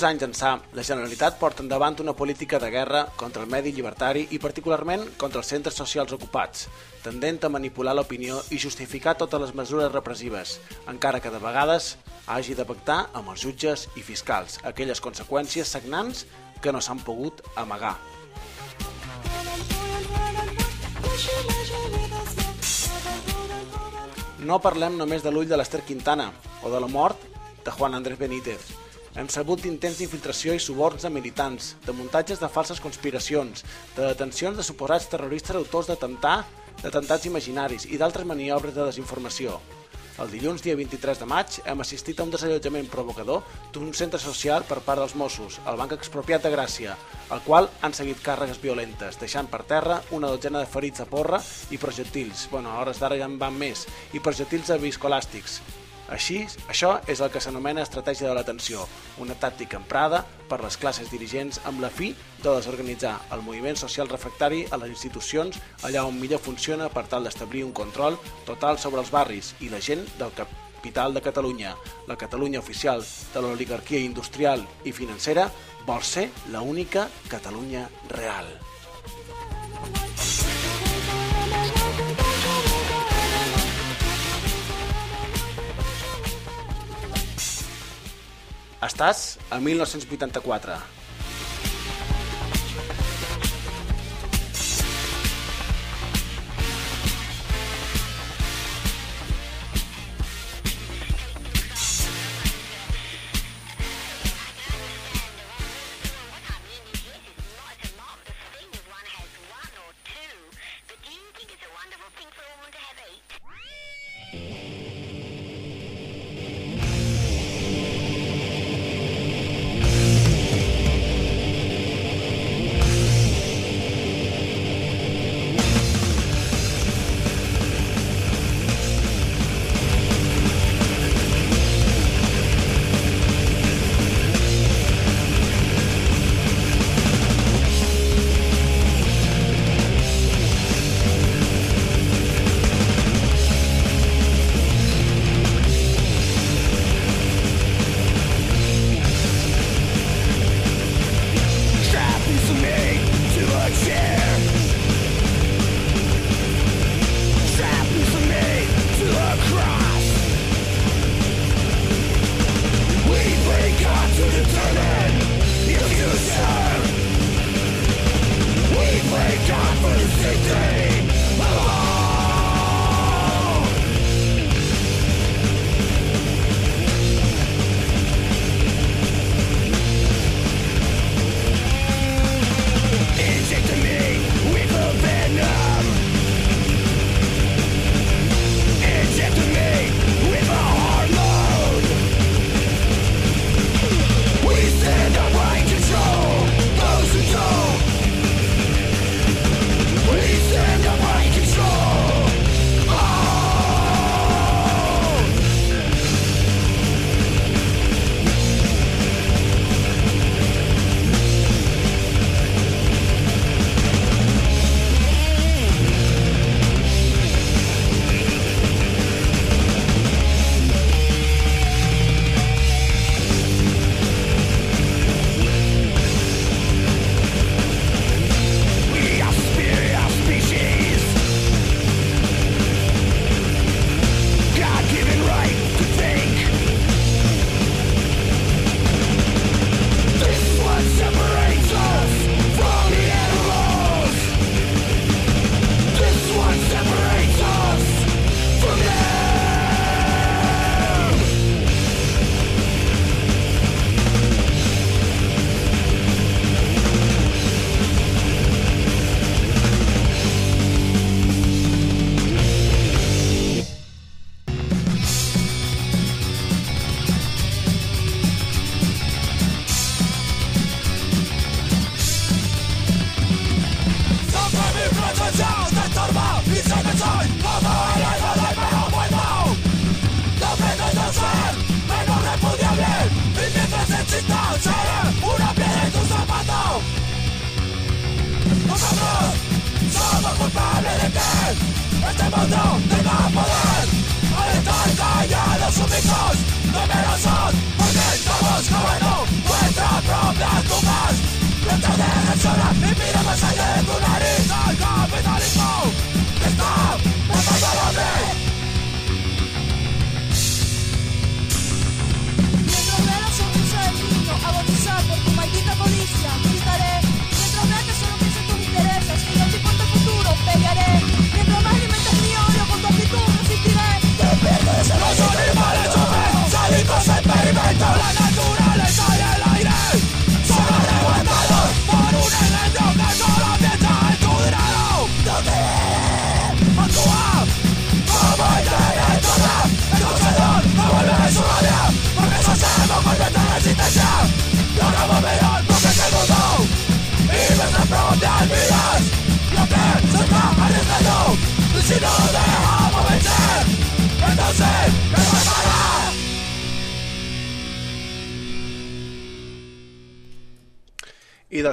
D'uns anys ençà, la Generalitat porta endavant una política de guerra contra el medi llibertari i particularment contra els centres socials ocupats, tendent a manipular l'opinió i justificar totes les mesures repressives, encara que de vegades hagi de pactar amb els jutges i fiscals aquelles conseqüències sagnants que no s'han pogut amagar. No parlem només de l'ull de l'Ester Quintana o de la mort de Juan Andrés Benítez. Hem sabut d'intents d'infiltració i suborns de militants, de muntatges de falses conspiracions, de detencions de suposats terroristes autors d'atemptats imaginaris i d'altres maniobres de desinformació. El dilluns, dia 23 de maig, hem assistit a un desallotjament provocador d'un centre social per part dels Mossos, el Banc Expropiat de Gràcia, al qual han seguit càrregues violentes, deixant per terra una dotzena de ferits a porra i projectils, bueno, a hores d'ara ja en van més, i projectils viscolàstics. Així, això és el que s'anomena estratègia de l'atenció, una tàctica emprada per les classes dirigents amb la fi de desorganitzar el moviment social refractari a les institucions allà on millor funciona per tal d'establir un control total sobre els barris i la gent del capital de Catalunya. La Catalunya oficial de l'oligarquia industrial i financera vol ser la única Catalunya real. Estàs a 1984.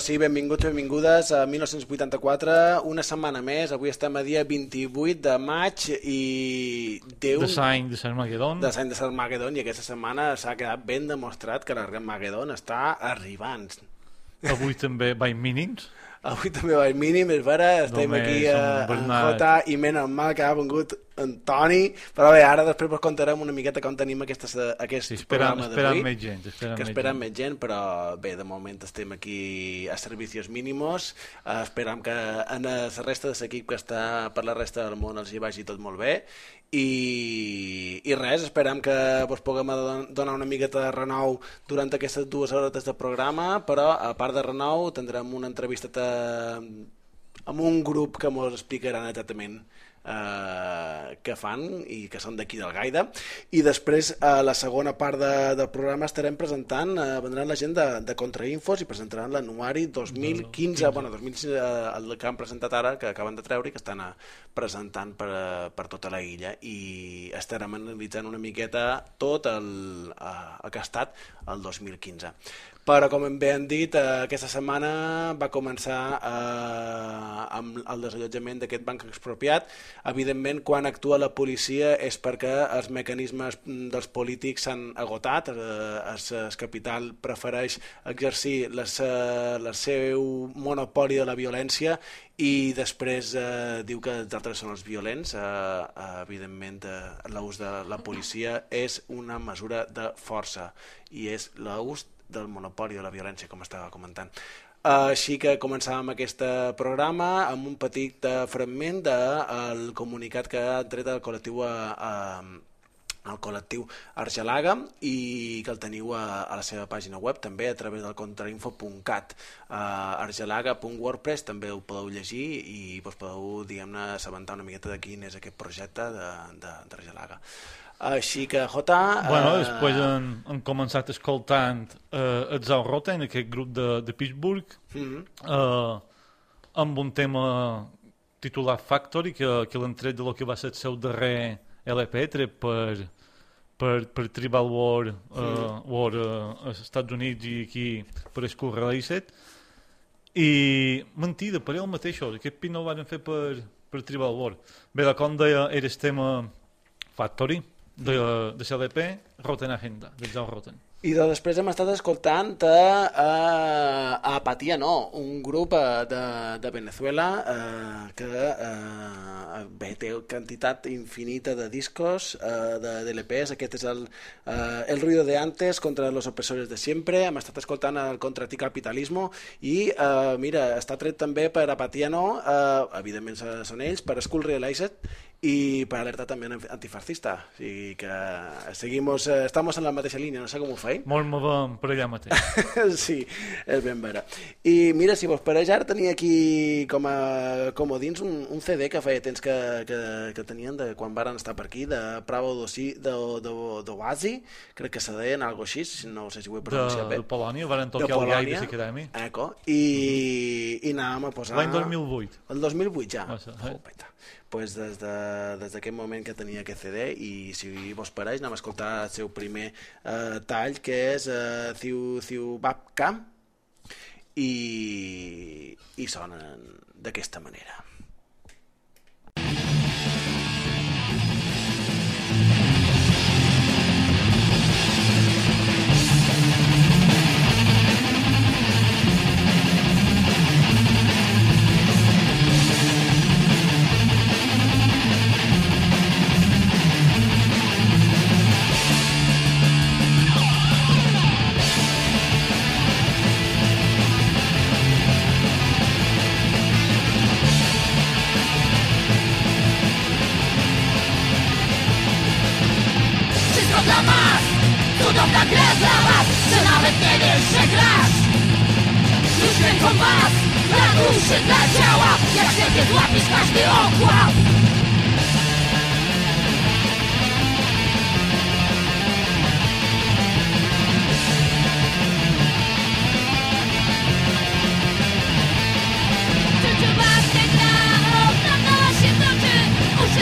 Sí, benvinguts, benvingudes a 1984, una setmana més, avui estem a dia 28 de maig i Déu... De l'any de l'Armagedon. De l'any de l'Armagedon i aquesta setmana s'ha quedat ben demostrat que l'Armagedon està arribant. Avui també en mínims. Avui també va el mínim, és vera, estem Només aquí a, a. Jota i menys mal que ha vengut Antoni, però bé, ara després vos contarem una miqueta com tenim aquesta, aquest Sí, esperant, programa d'avui. més gent. Esperant que més esperem més gent, però bé, de moment estem aquí a servicis mínimos, eh, esperam que en la resta de l'equip que està per la resta del món els hi vagi tot molt bé i, i res, esperem que vos puguem don- donar una miqueta de renou durant aquestes dues hores de programa, però a part de renou tindrem una entrevista amb un grup que ens explicaran exactament eh, que fan i que són d'aquí del Gaida. I després a la segona part de, del programa estarem presentant eh, vendran la gent de, de Contrainfos i presentaran l'anuari 2015 bueno, 2015, eh, el que han presentat ara que acaben de treure i que estan eh, presentant per, eh, per tota la illa. I estarem analitzant una miqueta tot el, eh, el que ha estat el 2015 però com bé han dit, eh, aquesta setmana va començar eh, amb el desallotjament d'aquest banc expropiat. Evidentment, quan actua la policia és perquè els mecanismes mm, dels polítics s'han agotat, eh, el, el capital prefereix exercir la, se- la seu monopoli de la violència i després eh, diu que els altres són els violents. Eh, eh, evidentment, eh, l'ús de la policia és una mesura de força i és l'ús del monopoli de la violència, com estava comentant. Així que començàvem aquest eh, programa amb un petit uh, fragment del comunicat que ha tret el col·lectiu a, a, el col·lectiu Argelaga i que el teniu a, a la seva pàgina web també a través del contrainfo.cat uh, argelaga.wordpress també ho podeu llegir i vos podeu diguem-ne assabentar una miqueta de quin és aquest projecte de- de- d'Argelaga així que Jota Bueno, eh, després han, han començat escoltant eh, el Zau Roten, aquest grup de, de Pittsburgh, mhm. eh, amb un tema titulat Factory, que, que l'han tret de lo que va ser el seu darrer LP, tret per, per, per Tribal War, eh, War eh, als Estats Units i aquí per Skull Released. I mentida, per ell mateixos, aquest pin no el van fer per, per Tribal War. Bé, de com deia, era el tema Factory, de, de l'LP, Rotten Agenda, de Zau Rotten. I de després hem estat escoltant a, a, a Apatia No, un grup eh, de, de Venezuela eh, que eh, bé, té quantitat infinita de discos, eh, de, de LPs, aquest és el, eh, el ruido de antes contra los opresores de siempre, hem estat escoltant el contra ti capitalismo i eh, mira, està tret també per Apatia No, eh, evidentment són ells, per School Realized i per alerta també antifascista, sigui que seguimos, eh, estamos en la mateixa línia, no sé com ho feim, Molt movem per allà mateix. sí, és ben vera. I mira, si vos pareix, ara tenia aquí com a, com a dins un, un CD que feia temps que, que, que tenien de quan varen estar per aquí, de Pravo d'Oasi, d'Oasi, crec que se deien, algo així, no sé si ho he De, pronunciat bé. de Polònia, van De tocar el Gai Polònia. de l'Acadèmia. Eco, i, i anàvem a posar... L'any 2008. El 2008 ja. Ser, eh? Oh, peta. Pues des de- des d'aquest moment que tenia aquest CD i si vos pareix anem a escoltar el seu primer eh, tall que és eh, Ciu, Ciu Babka i, i sonen d'aquesta manera. ruszy dla ciała Jak siebie złapić każdy okład.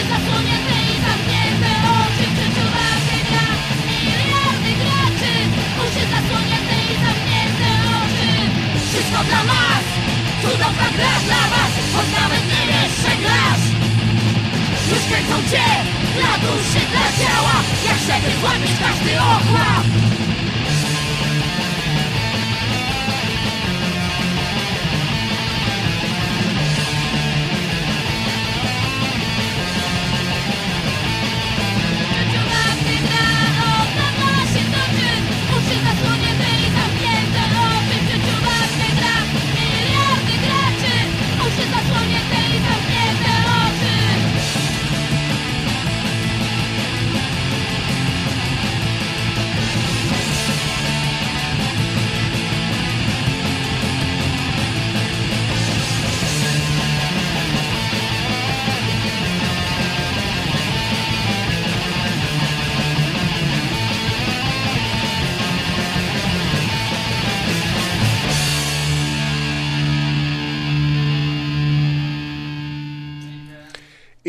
Zasłonięte i zamknięte oczy. Przeczuwa się gra miliardy graczy Uszy zasłonięte i zamknięte oczy. Wszystko dla nas cudowna gra dla was Choć nawet nie wiesz, że grasz. Już kręcą cię, dla duszy, dla ciała Jak siebie złapisz każdy okład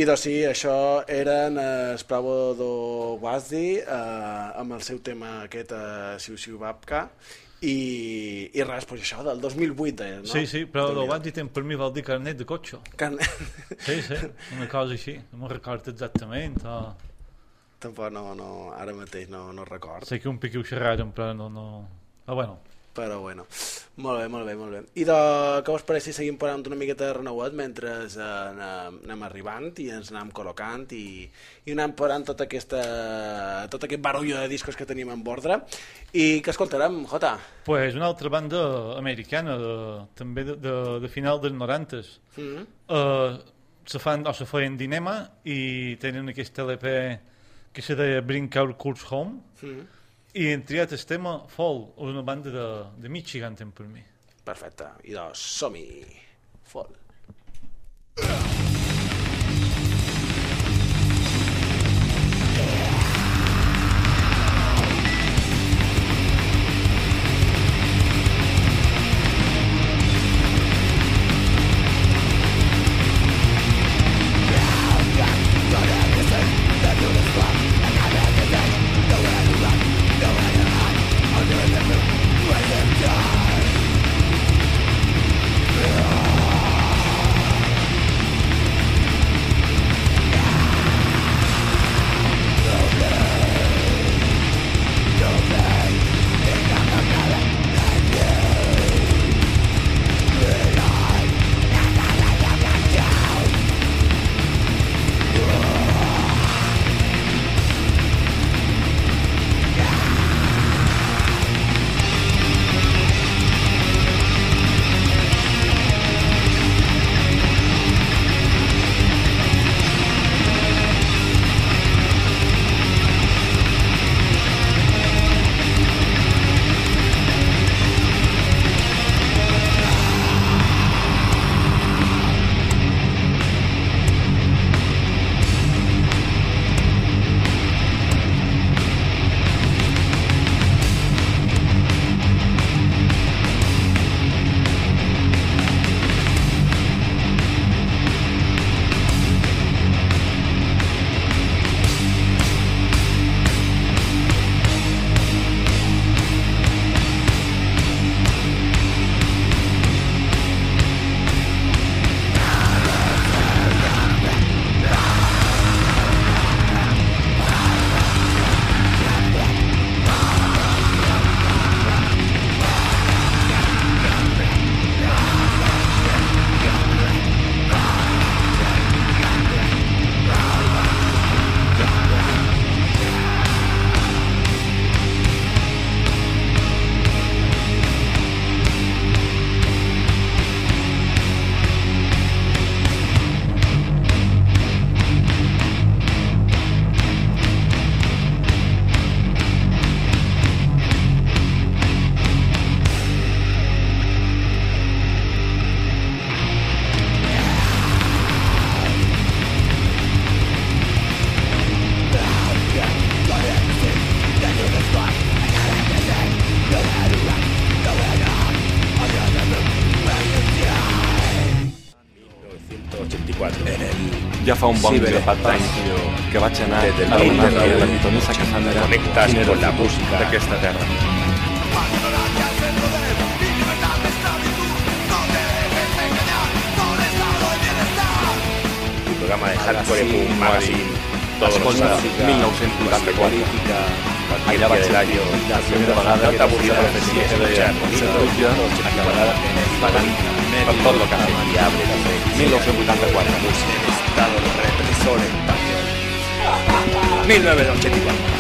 doncs sí, això eren eh, Spravo do Wazdi eh, amb el seu tema aquest eh, Siu Siu Babka i, i res, pues això del 2008 deia, no? Sí, sí, però el Wanti temps per mi vol dir carnet de cotxe. Can... Sí, sí, una cosa així. No me'n recordo exactament. O... Tampoc no, no, ara mateix no, no record, Sé que un piquiu xerraren, però no... no... Ah, bueno, però bueno. Molt bé, molt bé, molt bé. I de, què us pareix si seguim parlant una miqueta de renouet mentre eh, anem, anem arribant i ens anem col·locant i, i anem parant tota aquesta, tot aquest barullo de discos que tenim en ordre i que escoltarem, Jota? pues una altra banda americana, de, també de, de, de final dels 90 Mm -hmm. uh, se fan, o se feien Dinema i tenen aquest LP que se deia Bring Our Curse Home Mm -hmm. I en triat el tema Fall, una banda de, de Michigan per mi. Perfecte, i doncs som-hi. Fol. Cudowna fa un bon Ciber grapat España. d'anys tio, que vaig anar Desde el a donar internet, la pitonissa Cassandra conectas quin era con el la futur música. d'aquesta terra. Un programa de hardcore Así, punk magazine todos los Escolta, sábados. 1984. política, cualquier Allà día vaig del año. la primera vegada No que t'avorrirà vaig de sentir escuchar aquella bonito, música acabará pagant per tot lo que hace. Diable, també. 1984. El Estado sobre 1984.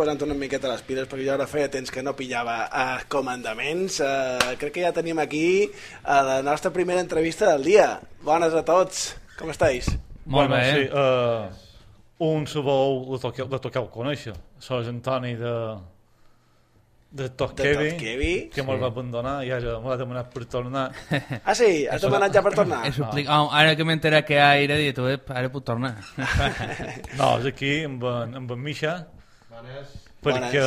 Posant una miqueta les piles, perquè jo ara feia temps que no pillava uh, comandaments, uh, crec que ja tenim aquí uh, la nostra primera entrevista del dia. Bones a tots, com estàs? Molt bueno, bé. Sí, uh, un sabou la toqueu, la toqueu conèixer. És Antoni de, de De Tosquevi? que me'l va abandonar i ara m'ha demanat per tornar. Ah, sí? Has demanat ja per tornar? Això explica... Oh, ara que m'he enterat que ha aire, he dit, "Ep, ara puc tornar. No, és aquí amb en, amb en Misha, perquè...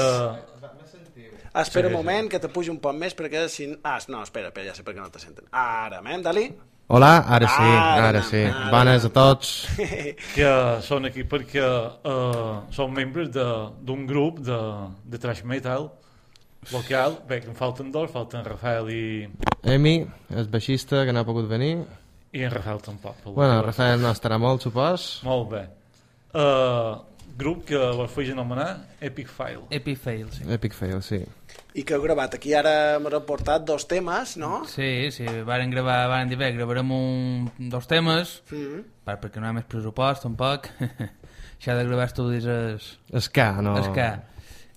Ah, espera Sí, un sí. moment, que te pujo un poc més, perquè si... Ah, no, espera, espera, ja sé per què no te senten. Ara, mem, Dali? Hola, ara sí, Ara, ara sí. ara. Bones a tots. que són aquí perquè uh, són membres de- d'un grup de, de thrash metal local, bé, que en falten dos, falten Rafael i, Emi, el baixista que no ha pogut venir. i en Rafael tampoc. Bueno, Rafael no estarà molt, supos. Molt bé. Uh, grup que vos faig anomenar Epic File. Epic fail, sí. Epic fail, sí. I que heu gravat. Aquí ara m'heu portat dos temes, no? Sí, sí, varen gravar, varen dir, bé, gravarem un, dos temes, Mm. per, perquè no hi ha més pressupost, tampoc. Això de gravar estudis és... Ska, no? És que...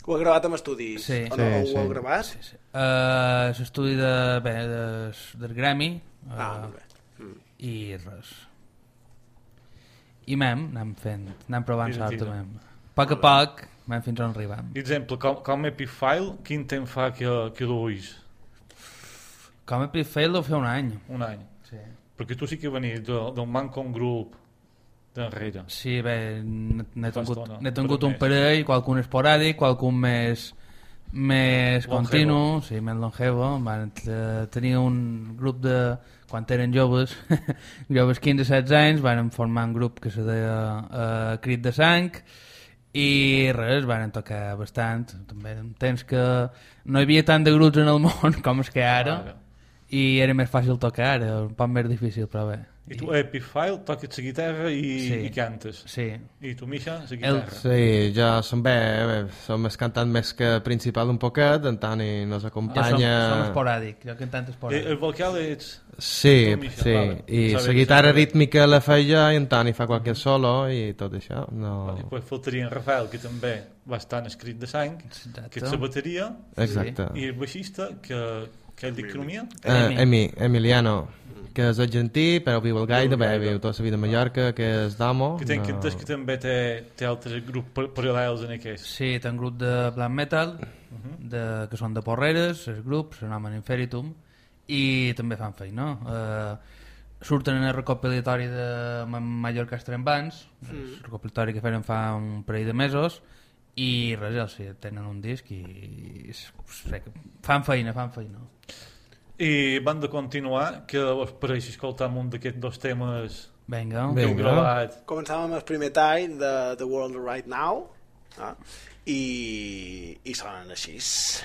Ho heu gravat amb estudis? Sí. O no, Sí, ho heu sí. gravat? Sí, sí. Uh, L'estudi de, bé, de, del Grammy uh, Ah, molt bé. i res. I mem, anem fent, anem provant Tira, sort, tira. mem. A poc a poc, mem fins on arribem. Exemple, com, com Epic File, quin temps fa que, que duis? Com Fail ho fer un any. Un any. Sí. Perquè tu sí que venies d'un Mancon Group d'enrere. Sí, bé, n'he tingut, tingut un parell, qualcun esporàdic, qualcun més més Longevo. continu, sí, més longevo. Van eh, tenir un grup de... Quan eren joves, joves 15-16 anys, van formar un grup que se deia uh, Crit de Sang i res, van tocar bastant també en temps que no hi havia tant de grups en el món com és que ara Ara. i era més fàcil tocar ara, un poc més difícil però bé I tu, Epifile, toques la guitarra i, Sí. i cantes. sí, I tu, Misha, la El- guitarra. Sí, ja som bé, bé, som més cantant més que principal un poquet, en tant i nos ja som, acompanya... som esporàdic jo que en tant Eh, esporàdic el vocal és... Sí, Tu, Misha, sí, vale. i la guitarra sabe. rítmica la feia i en tant hi fa qualque solo i tot això. No... I després faltaria en Rafael, que també va estar en escrit de sang, Exacte. que és la bateria, Exacte. i el baixista, que, que ell d'economia. Eh, Emi. Emi, Emiliano, que és argentí, però viu al Gaida, bé, viu tota la vida a Mallorca, que és d'amo. Que tenc no- no. que també té, té altres grups par- paral·lels en aquest. Sí, té un grup de black metal, de, que són de Porreres, els grups, s'anomen Inferitum, i també fan feina. Uh, surten en el recopilatori de Ma- Mallorca Estrembans, el recopilatori que feren fa un parell de mesos, i res, ja, sí, tenen un disc i fan feina, fan feina. I van de continuar, que us pareix escoltar un d'aquests dos temes Vinga, que heu gravat. Començàvem amb el primer tall de The World Right Now ah? i, i sonen així. Pues,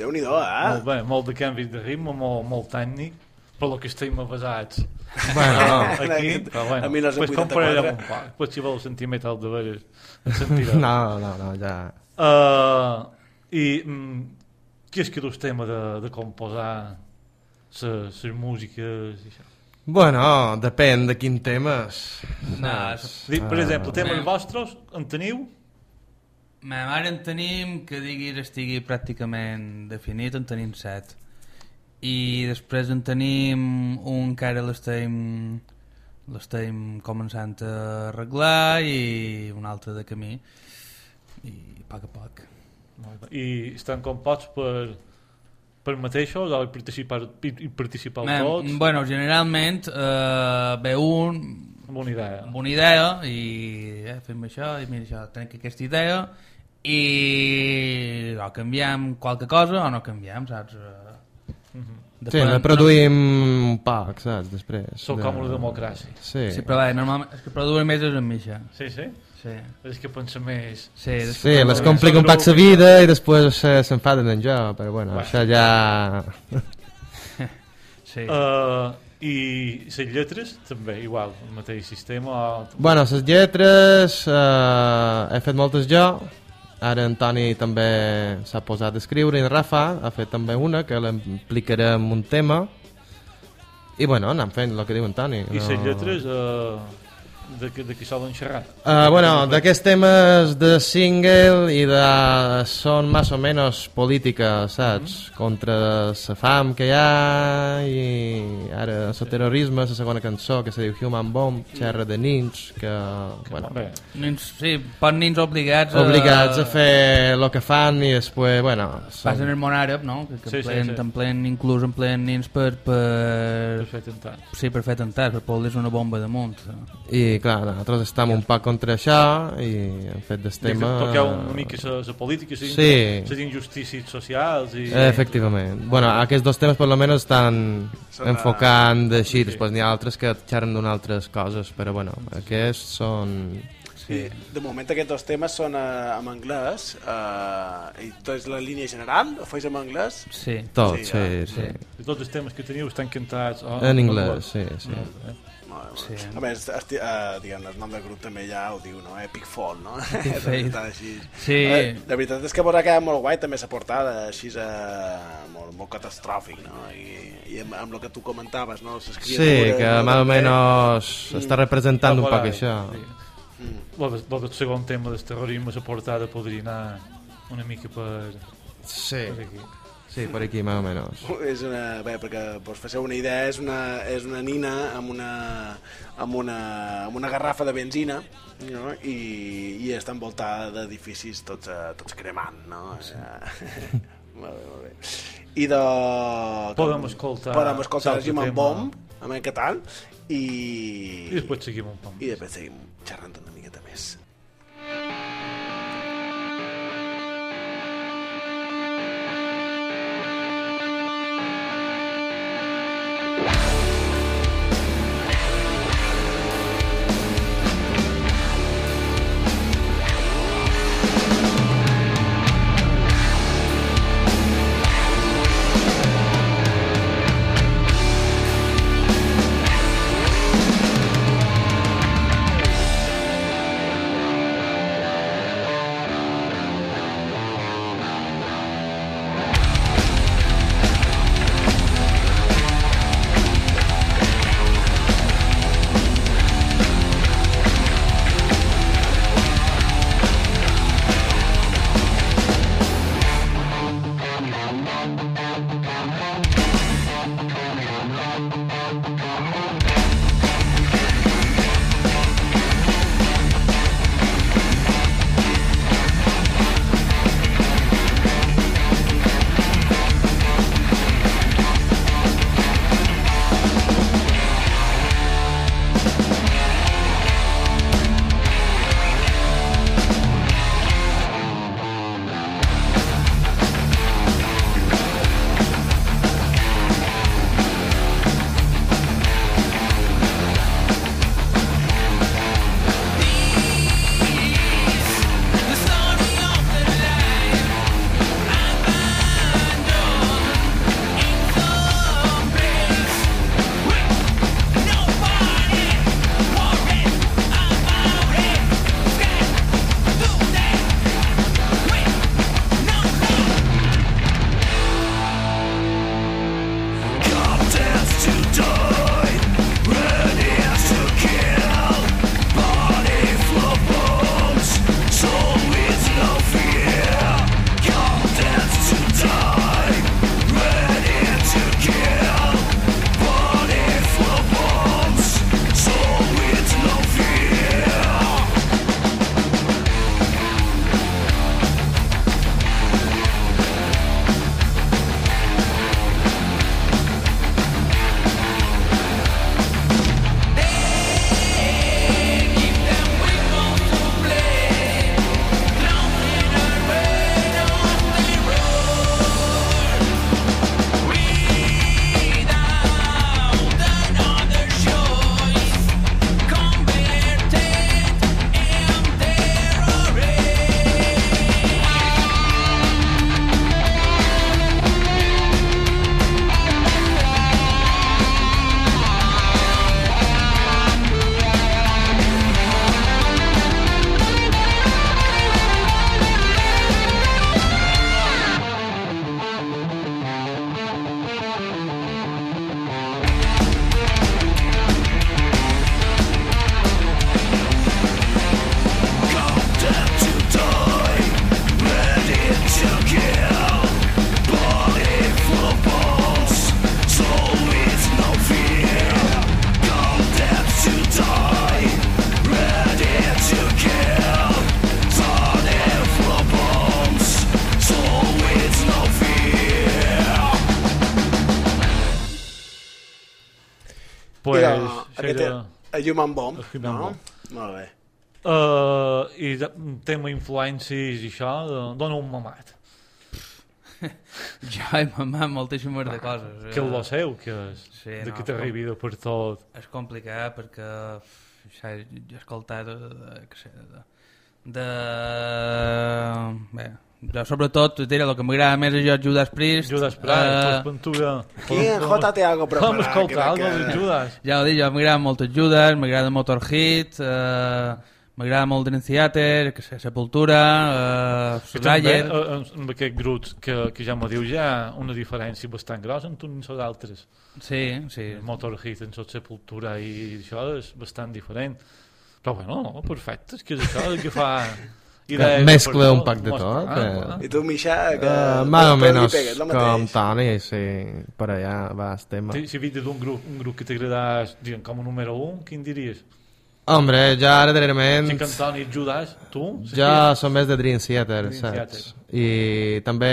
bé. Déu-n'hi-do, eh? Molt bé, molt de canvi de ritme, molt, molt tècnic, per lo que estem avasats. Bueno, Aquí, però bueno, A 1984. pues compararem un poc. Pues si vols sentir metal de veres, en sentirà. no, no, no, ja... Uh, I mm, qui és que dus tema de, de composar les músiques i això? Bueno, depèn de quin temes. No, per Ah. exemple, temes Bé. vostres, en teniu? Ma mare en tenim, que diguis estigui pràcticament definit, en tenim set. I després en tenim un que ara l'estem l'estem començant a arreglar i un altre de camí i a poc a poc. I estan composts per, per mateixos o participar, hi, hi participeu tots bueno, generalment eh, ve un amb una idea? amb una idea i eh, fem això i mira això, tenim aquesta idea i o canviem qualque cosa o no canviem, saps? Eh, Sí, la produïm un poc, saps, després. Sou de- com una democràcia. Sí, Sí, però bé, normalment és que produir més és amb Misha. Sí, sí? Sí, És que pensa més... sí, sí les complica un la grup. vida i després se- s'enfaden en jo, però bueno, Bueno. això ja... sí. Uh, I les lletres, també, igual, el mateix sistema o... Bueno, les lletres eh, he fet moltes jo, ara en Toni també s'ha posat a escriure i en Rafa ha fet també una que l'implicarem un tema i bueno, anem fent el que diu en Toni. I les lletres, uh, de, de qui solen xerrar? Uh, bueno, d'aquests temes de single i de... són més o menys política, saps? Contra la fam que hi ha i ara el terrorisme, la segona cançó que se diu Human Bomb, xerra de nins que, bueno, Bé, Nins, sí, pot nins obligats a... obligats a fer el que fan i després, bueno, Passen són... el món àrab, no? Que, que Sí, sí, plen, sí. En plen, inclús en plen nins per, per, perfecte, en tant. sí, per fer tentar, per poder una bomba damunt. i clar, nosaltres estem un poc contra això i hem fet del tema... Toqueu una mica la política, les Sí. injustícies socials i... Efectivament. Bueno, aquests dos temes per lo menos estan enfocant així, sí. després n'hi ha altres que xerren d'unes altres coses, però bueno, aquests són... Sí. De moment aquests dos temes són uh, en anglès uh, i tot és la línia general, ho feis en anglès? Sí. Tot, Sí, sí, ja. sí. I tots els temes que teniu estan cantats... Oh, En anglès, sí, sí. Molt molt bé. Sí. A més, esti, uh, diguem, el nom del grup també ja ho diu, no? Epic Fall, no? Epic està així. Sí. Eh, la veritat és que vos ha quedat molt guai també la portada, així uh, molt, molt catastròfic, no? I, i amb, amb el que tu comentaves, no? Sí, que no? més o menys està representant un poc això. Sí. Mm. Lo del segon tema del terrorisme, la portada podria anar una mica per, Sí, per aquí. Sí, per aquí més o menys. És una, bé, perquè vos faceu una idea, és una, és una nina amb una, amb una, amb una garrafa de benzina no? I, i està envoltada d'edificis tots, eh, tots cremant, no? Sí. molt bé, molt bé. I de... Podem escoltar Podem escoltar Human tema. Bomb, què tal, i... I després seguim un poc. I després seguim xerrant a Human Bomb, El Human no? Bomb. Molt bé. Uh, I de, tema influències i això, uh, dona un mamat. Jo he mamat moltíssimes de coses. Que és lo seu, que és Sí, de no, que t'arribi de per tot. És complicat perquè jo he escoltat de, de, que sé, de, de... Bé, jo sobretot, diré, el que m'agrada més és jo Judas Priest. Judas Priest, eh, pues Ventura... Aquí en Jota té algo preparat. Com escolta crec algo que- de Judas? Ja ho dic, jo m'agrada molt el Judas, m'agrada Motorhead, eh, m'agrada molt Dream Theater, que sé, Sepultura, eh, Que també, Slayer... eh, amb- aquest grup que, que ja m'ho diu, hi ha una diferència bastant grossa entre uns i els altres. Sí, sí. Motorhead en sot Sepultura i això és bastant diferent. Però bueno, no, perfecte, és que és això el que fa... idees mescla per un poc de Mostra, tot, ah, eh. I tu, Misha, que... Uh, más o li menos pegues, lo com. Toni, sí, per allà va el tema. Si, si vist d'un grup, un grup que t'agradàs, diguem, com a número 1, quin diries? Hombre, ja ara darrerament Si que Antoni Judas, tu? jo som més de Dream Theater, Dream saps? Theater. I també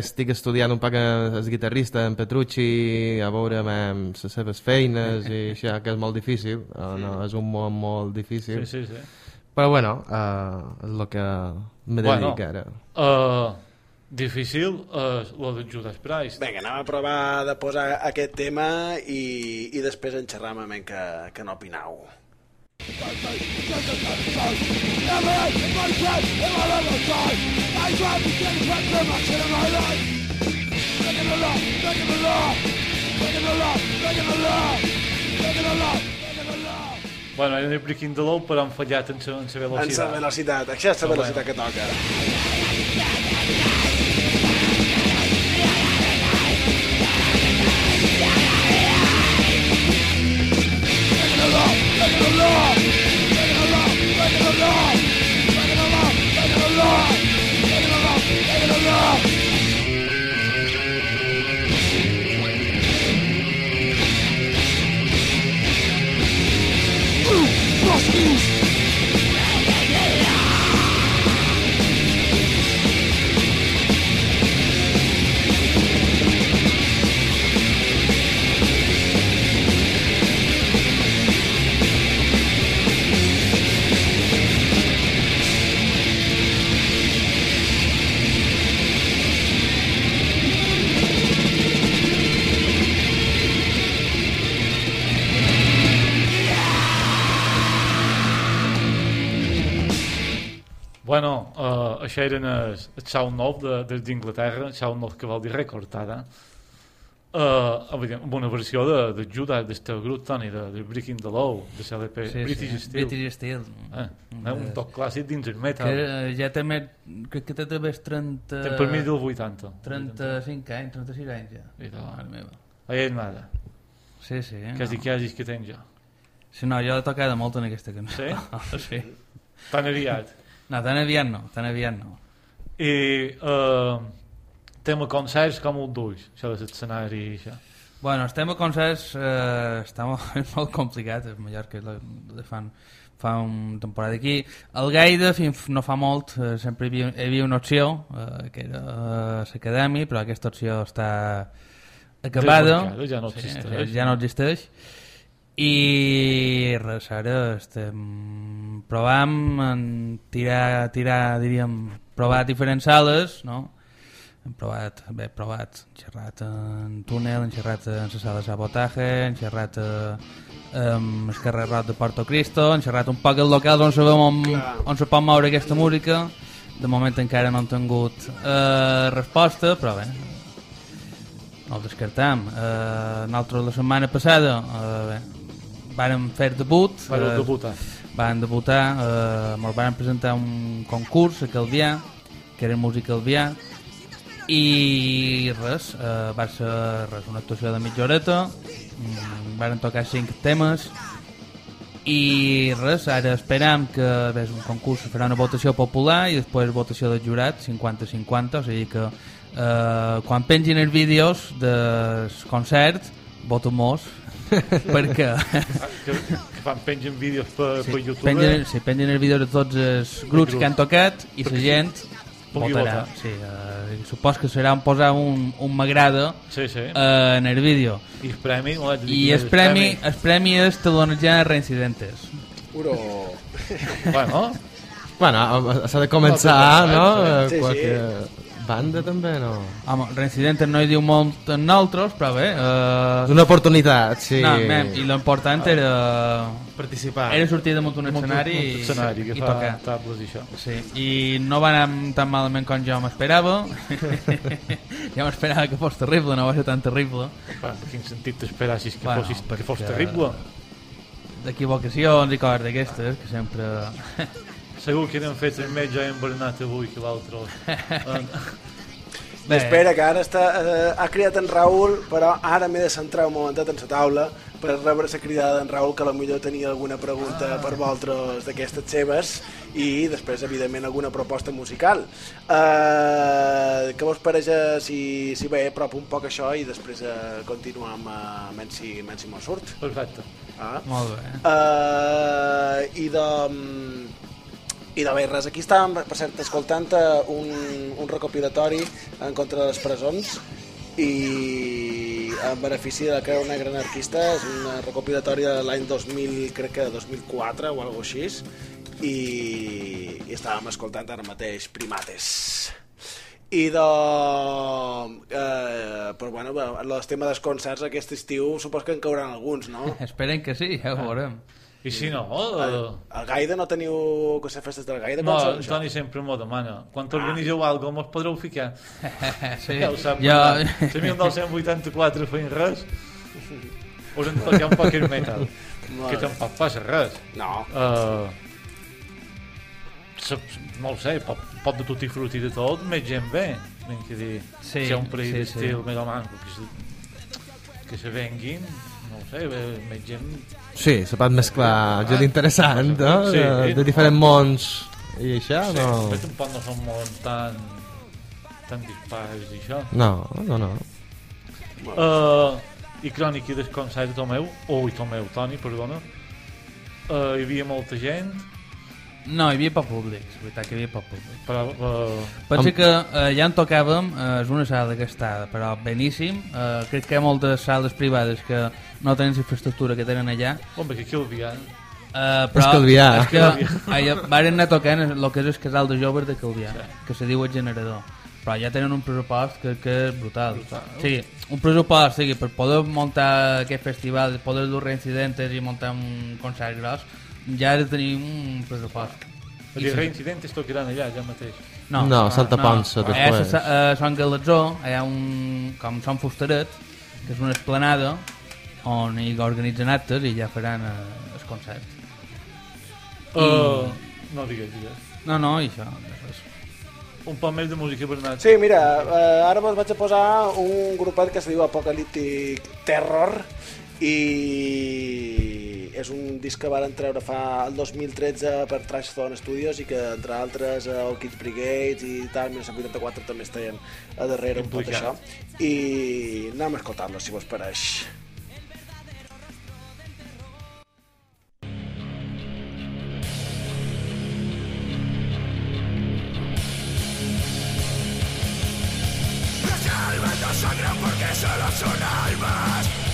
estic estudiant un poc el guitarrista, en Petrucci, a veure amb les seves feines i això, que és molt difícil, o no, és un món molt difícil. Sí, sí, sí. Però bueno, uh, és el que me Bueno. dedico ara. Uh, difícil és lo de Judas Priest. Vinga, anem a provar de posar aquest tema i, i després en xerram amb que, que no opinau. Bueno, era el Breaking the Law, però han fallat en sa, en sa En la velocitat. velocitat, això és la velocitat que toca. Bueno, uh, això eren el, el Sound nou de, des d'Inglaterra, el Sound nou que vol dir recortada. Uh, amb una versió de, de Judas, del grup Tony, de, de Breaking the Law, de l'LP Sí, British sí, Steel. British Steel. Eh, eh, un toc clàssic dins el metal. Que eh, ja més... Crec que té també 30... Té per mi del 80. 35 anys, 36 anys ja. I tal. Mare meva. Ahí és nada. Sí, sí. Quasi, no. quasi que tenc jo. Sí, no, jo he tocat molt en aquesta cançó. Sí? sí. Tan aviat. No, tan aviat no, tan aviat no. I uh, tema concerts com ho duix, això de l'escenari i això. Bueno, el tema concerts eh, està molt, és molt complicat, a Mallorca la, la fan, fa una temporada aquí. El Gaida fins no fa molt, eh, sempre hi havia, hi havia una opció, eh, que era eh, l'acadèmia, però aquesta opció està acabada. Ja no existeix. ja no existeix. I res, ara estem provant en tirar, tirar, diríem, provar diferents sales, no? hem provat, bé, provat, hem xerrat en túnel, hem xerrat en la sala de sabotatge, hem xerrat eh, amb el carrer Roc de Porto Cristo, hem xerrat un poc el local on sabem on, on se pot moure aquesta música. De moment encara no hem tingut eh, resposta, però bé, no el descartam. Eh, nosaltres la setmana passada eh, bé, vàrem fer debut. Vàreu eh, debutar. Van debutar, eh, ens van presentar un concurs a Calvià, que era música Calvià, i res, eh, va ser res, una actuació de mitja horeta, mm, van tocar cinc temes, i res, ara esperam que és un concurs, farà una votació popular i després votació de jurat 50-50, o sigui que eh, quan pengin els vídeos dels concerts voten molts perquè Que, que fan pengen vídeos per, sí, per YouTube. pengen, sí, pengen els vídeos de tots els grups que han tocat i la gent votarà. votar. Sí, eh, supos que serà posar un, un m'agrada Sí, sí. eh, en el vídeo. I el premi... No I el és premi, el premi és talonejar reincidentes. Uro... Bueno, Bueno, s'ha de començar, no? Sí, sí. Eh, Qualque banda també, no? Home, reincidentes no hi diu molt en nosaltres, però bé... És Eh, una oportunitat, sí. no, mem, I l'important era, Participar. era sortir damunt un escenari munt i, escenari que i fa tocar. tables i això. Sí, i no va anar tan malament com jo m'esperava. jo m'esperava que fos terrible, no va ser tan terrible. En quin sentit t'esperassis que, Bueno, fossis, que fos terrible? D'equivocacions i coses d'aquestes, que sempre... Segur que n'hem fet el més jo hem Bernat avui que l'altre. Eh, I espera, que ara està, eh, ha cridat en Raül, però ara m'he de centrar un momentet en la taula per rebre la cridada d'en Raül, que potser tenia alguna pregunta per vosaltres d'aquestes seves i després, evidentment, alguna proposta musical. Eh, què vos pareix eh, si, si bé prop un poc això i després eh, continuam a Mensi, Mensi mos surt? Perfecte. Ah. Molt bé. Uh, i de i de res, aquí estàvem, per cert, escoltant un, un recopilatori en contra de les presons i en benefici de la Creu Negra Anarquista és un recopilatori de l'any 2000, crec que 2004 o alguna així i, i estàvem escoltant ara mateix Primates i de... Eh, però bueno, el tema dels concerts aquest estiu supos que en cauran alguns, no? Esperen que sí, ja ho veurem. I si no, El, eh, el Gaida no teniu coses festes del Gaida? no, això? Toni sempre m'ho demana. Quan organitzeu alguna cosa, mos podreu ficar? sí. Ja ho sap. Jo... Si 1984 feien res, us en toquem poker metal. Molt que tampoc passa res. No. Uh, no ho sé, pot, pot de tutti frutti de tot, més gent bé. Ben que dir, Sí, si hi ha un parell sí, d'estil sí. més manco que se, que se venguin, no ho sé, gent... Sí, se pot mesclar gent interessant, no? Sí. De, de diferents mons i això, Sí, no? però tampoc no són molt tan, tan dispars i això. No, no, no. Uh, I crònica del concert de Tomeu, o i Tomeu, Toni, perdona. Uh, hi havia molta gent, No, hi havia poc públic, és veritat que hi havia poc públic. però uh, Pensa que eh, ja en tocàvem, eh, és una sala gastada, però beníssim. Eh, crec que hi ha moltes sales privades que no tenen la infraestructura que tenen allà. home, que aquí el viant, Uh, però És Calvià. És que allà, varen anar tocant el que és el casal de joves de Calvià, que se diu el generador. Però ja tenen un pressupost que, que és brutal. Brutal. Sí, un pressupost sí, per poder muntar aquest festival, poder dur reincidentes i muntar un concert gros, ja ha de tenir un pressupost. els reincidentes tocaran allà, ja mateix. No, Santa Ponça, Allà després. a, a Sant Galatzó hi ha un, com Sant Fusteret, que és una esplanada on hi organitzen actes i ja faran eh, el concert. Uh, no digues, digues. No, no, i això. Un poc més de música, Bernat. Sí, mira, eh, ara vos vaig a posar un grupet que es diu Apocalyptic Terror i és un disc que varen treure fa el 2013 per Trash Zone Studios i que entre altres el Kids Brigades i tal, 1984 també estaven a darrere un poc Implicat. d'això i anem a escoltar-lo si vos pareix. Perderán el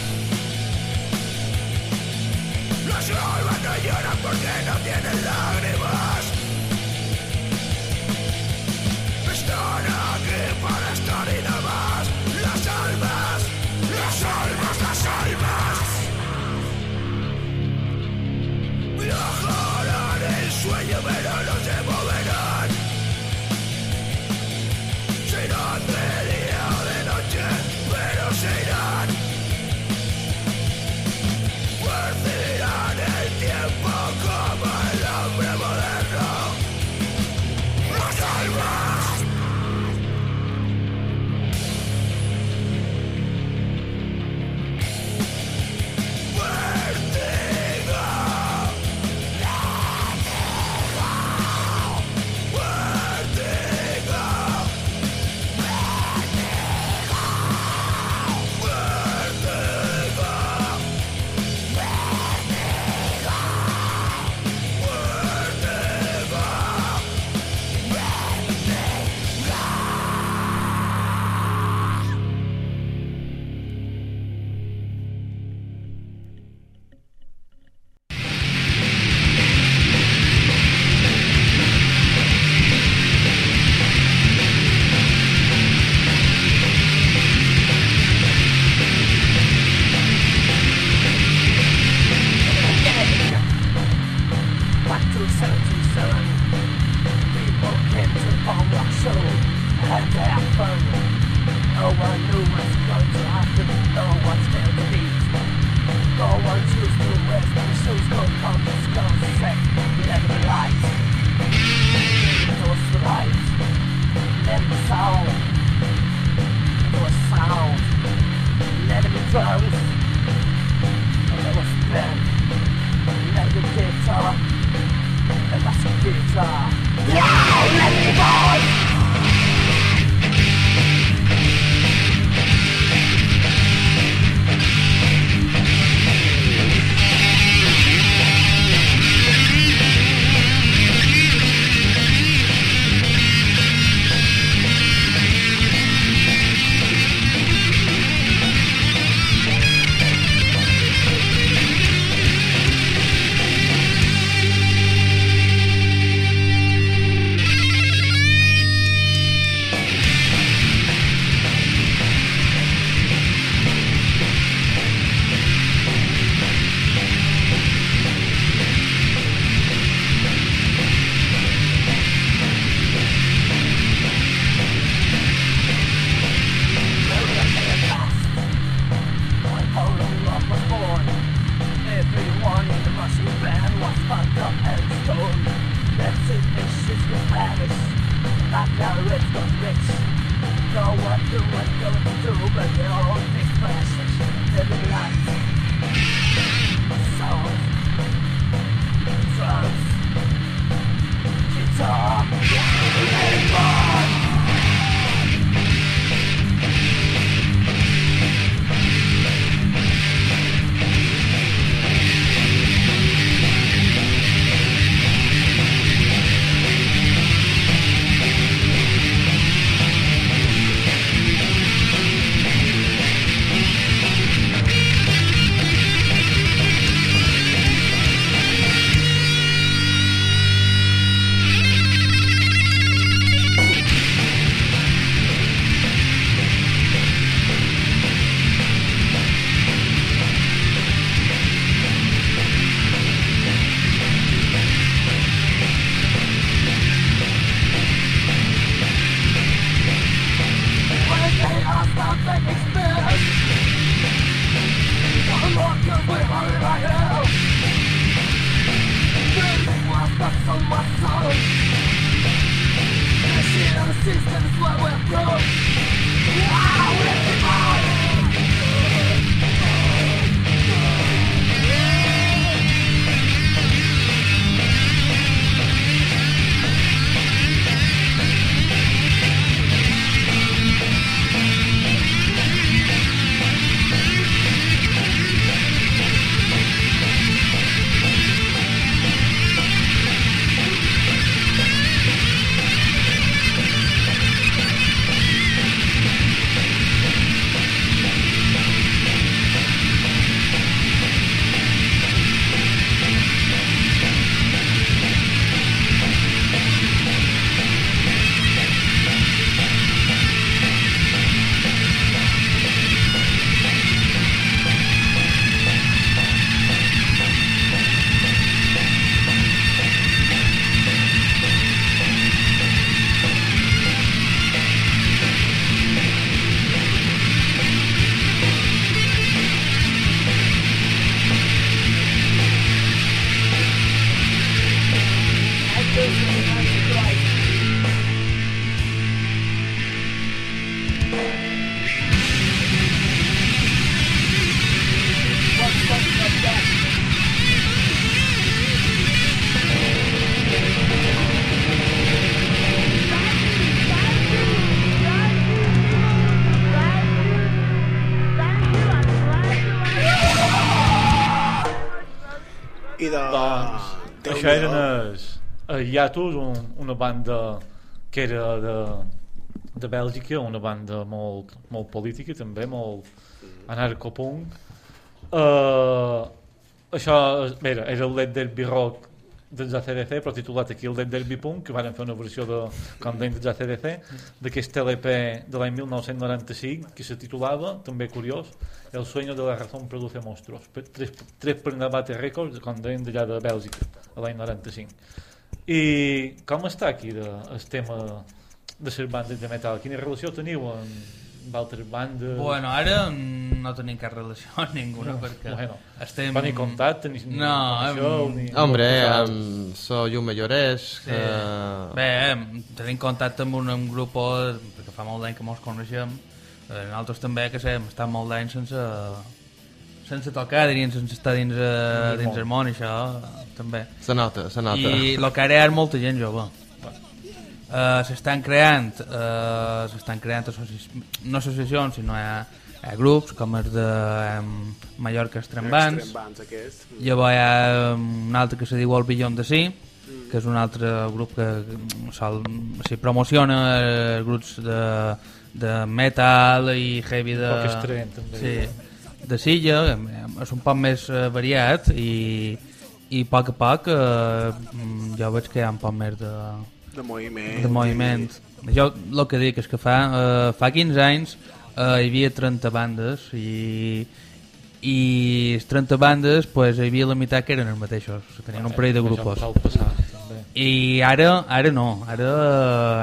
tiempo como el hombre els Iatus, un, una banda que era de, de Bèlgica, una banda molt, molt política també, molt anarcopunk. Uh, això bé, era, el Led Derby Rock dels ACDC, però titulat aquí el Led Derby Punk, que van fer una versió de, com deien, dels ACDC, d'aquest LP de l'any 1995, que se titulava, també curiós, El sueño de la razón produce monstruos. Tres, tres per Navate Records, com deien d'allà de Bèlgica, l'any 95. I com està aquí de, el tema de les bandes de metal. Quina relació teniu amb altres bandes? Bueno, ara no tenim cap relació amb ninguna perquè Bueno, estem... Va ni contacte, ni, ni No, informació, em- ni... Hombre, amb so Llume Llorés, Sí. que... Bé, em, tenim contacte amb un, un grup perquè fa molt d'any que mos coneixem eh, nosaltres també que sé, hem estat molt d'anys sense sense tocar, diríem, sense estar dins, eh, Dins el món, això també. Se nota, se nota. I el que ara hi ha molta gent jove. Uh, s'estan creant uh, s'estan creant associ... no associacions sinó hi ha, hi ha grups com els de um, Mallorca Bands aquest. llavors hi ha um, un altre que se diu El Billon de Sí que és un altre grup que mm, sol, si promociona eh, grups de, de metal i heavy de, Poc extrem, també. sí, de Silla és un poc més eh, variat i, i a poc a poc eh, mm, jo veig que hi ha un poc més de, De moviment. de moviment jo el que dic és que fa, eh, fa 15 anys eh, hi havia 30 bandes i i les 30 bandes pues, hi havia la meitat que eren els mateixos tenien un parell de grupos també. I ara ara no, ara,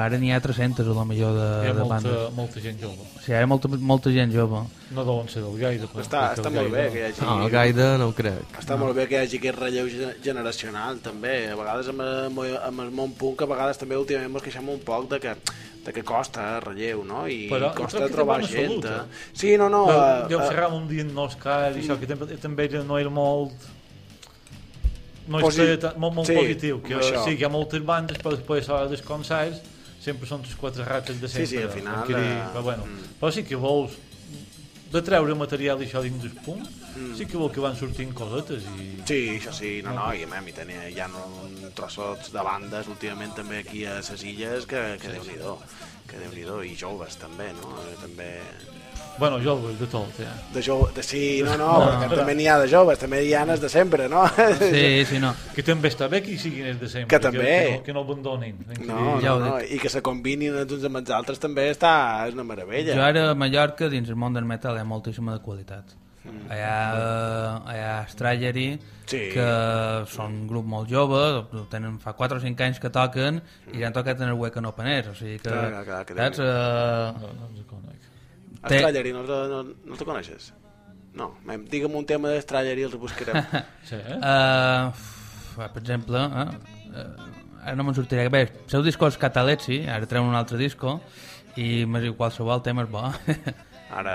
ara n'hi ha 300 a lo millor de, Hi ha de molta, bandes. molta gent jove. Sí, hi ha molta, molta gent jove. No deuen ser del gaire. però- Està, està el molt bé gaire- que hi hagi... No, el Gaida no ho crec. Està molt bé que hi hagi aquest relleu ge- generacional també, a vegades amb el, mo- amb el món punk a vegades també últimament ens queixem un poc de que, de que costa eh, relleu, no? I Però costa trobar gent. salut, eh? eh? Sí, no, no... Però eh, jo eh, observava un dia en Òscar i això, que també, no era molt... No és Posi- molt, molt sí, positiu, que això. sí, que hi ha moltes bandes, però després a dels concerts sempre són les quatre rates de Sí, sempre. sí, al final, quedi- eh, però, bueno, mm. però sí que vols de treure material i això dins del punt, sí que vol que van sortint cosetes i... Mm. Sí, això sí, no, no, i a mi tenia, hi ha un trossots de bandes últimament també aquí a les illes que, que déu-n'hi-do, que déu-n'hi-do, i joves també, no? Eh, També Bueno, joves, de tot, ja. de jove, de, sí, no, no, no. perquè també n'hi ha de joves, també hi ha els de sempre, no? Sí, sí, no. Que també està bé que hi siguin els de sempre. Que també. Que, no, que no abandonin. No, Ja no, no, dic. i que se combinin els uns amb els altres també està, és una meravella. Jo ara a Mallorca, dins el món del metal, hi ha moltíssima de qualitat. Hi ha, eh, hi ha Strayery, Sí. que són un grup molt jove, tenen fa 4 o 5 anys que toquen i ja han tocat en el Weekend Open Air, o sigui que, Clar, clar, clar, que saps, eh, Té- Estralleri, no, no, no te coneixes? No, digue'm un tema d'Estralleri i els buscarem. Sí, eh? Uh, per exemple, uh, uh, ara no me'n sortiré bé. El seu disco és Cataletsi, ara treuen un altre disco, i m'és igual, qualsevol tema és bo. Ara,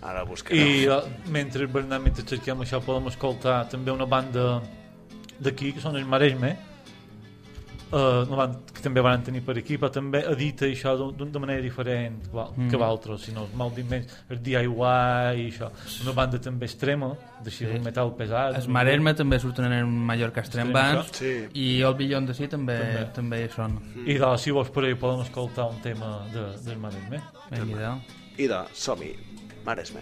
ara buscarem. I eh, mentre, Bernat, mentre cerquem això, podem escoltar també una banda d'aquí, que són els Maresme, uh, una banda que també van tenir per aquí, però també edita això d'un- d'un- de manera diferent que, mm. que d'altres, sinó molt d'invents, el DIY i això. Una banda també extrema, d'així sí. un metal pesat. Els Maresme també surten en Mallorca Extreme, Bands, Sí. i el Billon de Sí també, També. també. hi són. I de, si vols per ahí podem escoltar un tema de, del Maresme. Ben idea. I de, som-hi, Maresme.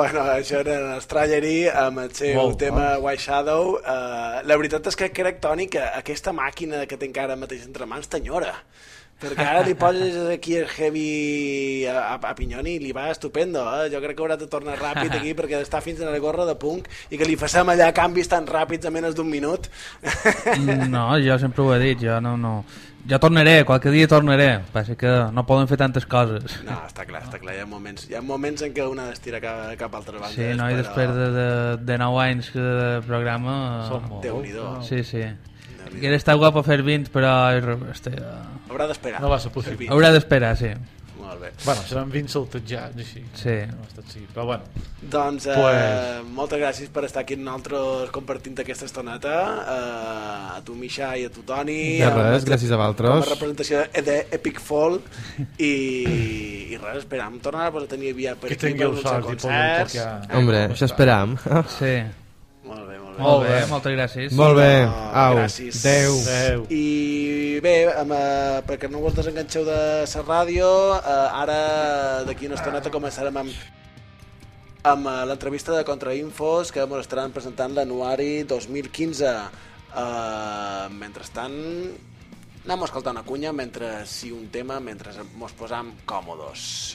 Bueno, això era Strallery amb el seu Molt tema White Shadow. Uh, la veritat és que crec, Toni, que aquesta màquina que té encara mateix entre mans t'enyora. Perquè ara li poses aquí el heavy a, a, a Pinyoni i li va estupendo, eh? Jo crec que haurà de tornar ràpid aquí perquè està fins a la gorra de punk i que li facem allà canvis tan ràpids a menys d'un minut. No, jo sempre ho he dit, jo no, no... Jo tornaré, qualque dia tornaré, passa que no poden fer tantes coses. No, està clar, està clar. Hi ha moments, hi ha moments en què una estira cap, cap a altra banda. Sí, no, i després de, de, de 9 anys de programa... Déu-n'hi-do. Sí, sí. Hauria estat guapo fer 20, però este, Haurà d'esperar. No va ser possible. Haurà d'esperar, sí. Molt bé. Bueno, seran 20 saltejats, així. Sí. No ha estat així, però bueno. Doncs eh, Pues- moltes gràcies per estar aquí amb nosaltres compartint aquesta estoneta eh, a tu Misha i a tu Toni De amb res, aquesta- gràcies a com a vosaltres. representació d'Epic Fall i, i res, esperam tornar a tenir aviat per Que aquí tingueu per uns sort i podeu concerts tocar. Hombre, això esperam. Sí. molt bé, molt bé Molt bé, moltes gràcies. Molt bé. Au. gràcies. Adéu. Adéu. I bé, amb, eh, perquè no vos desenganxeu de la ràdio, eh, ara d'aquí una estoneta començarem amb amb eh, l'entrevista de Contrainfos que ens estaran presentant l'anuari 2015. Uh, mentrestant, anem a escoltar una cunya mentre si un tema, mentre mos posam còmodos.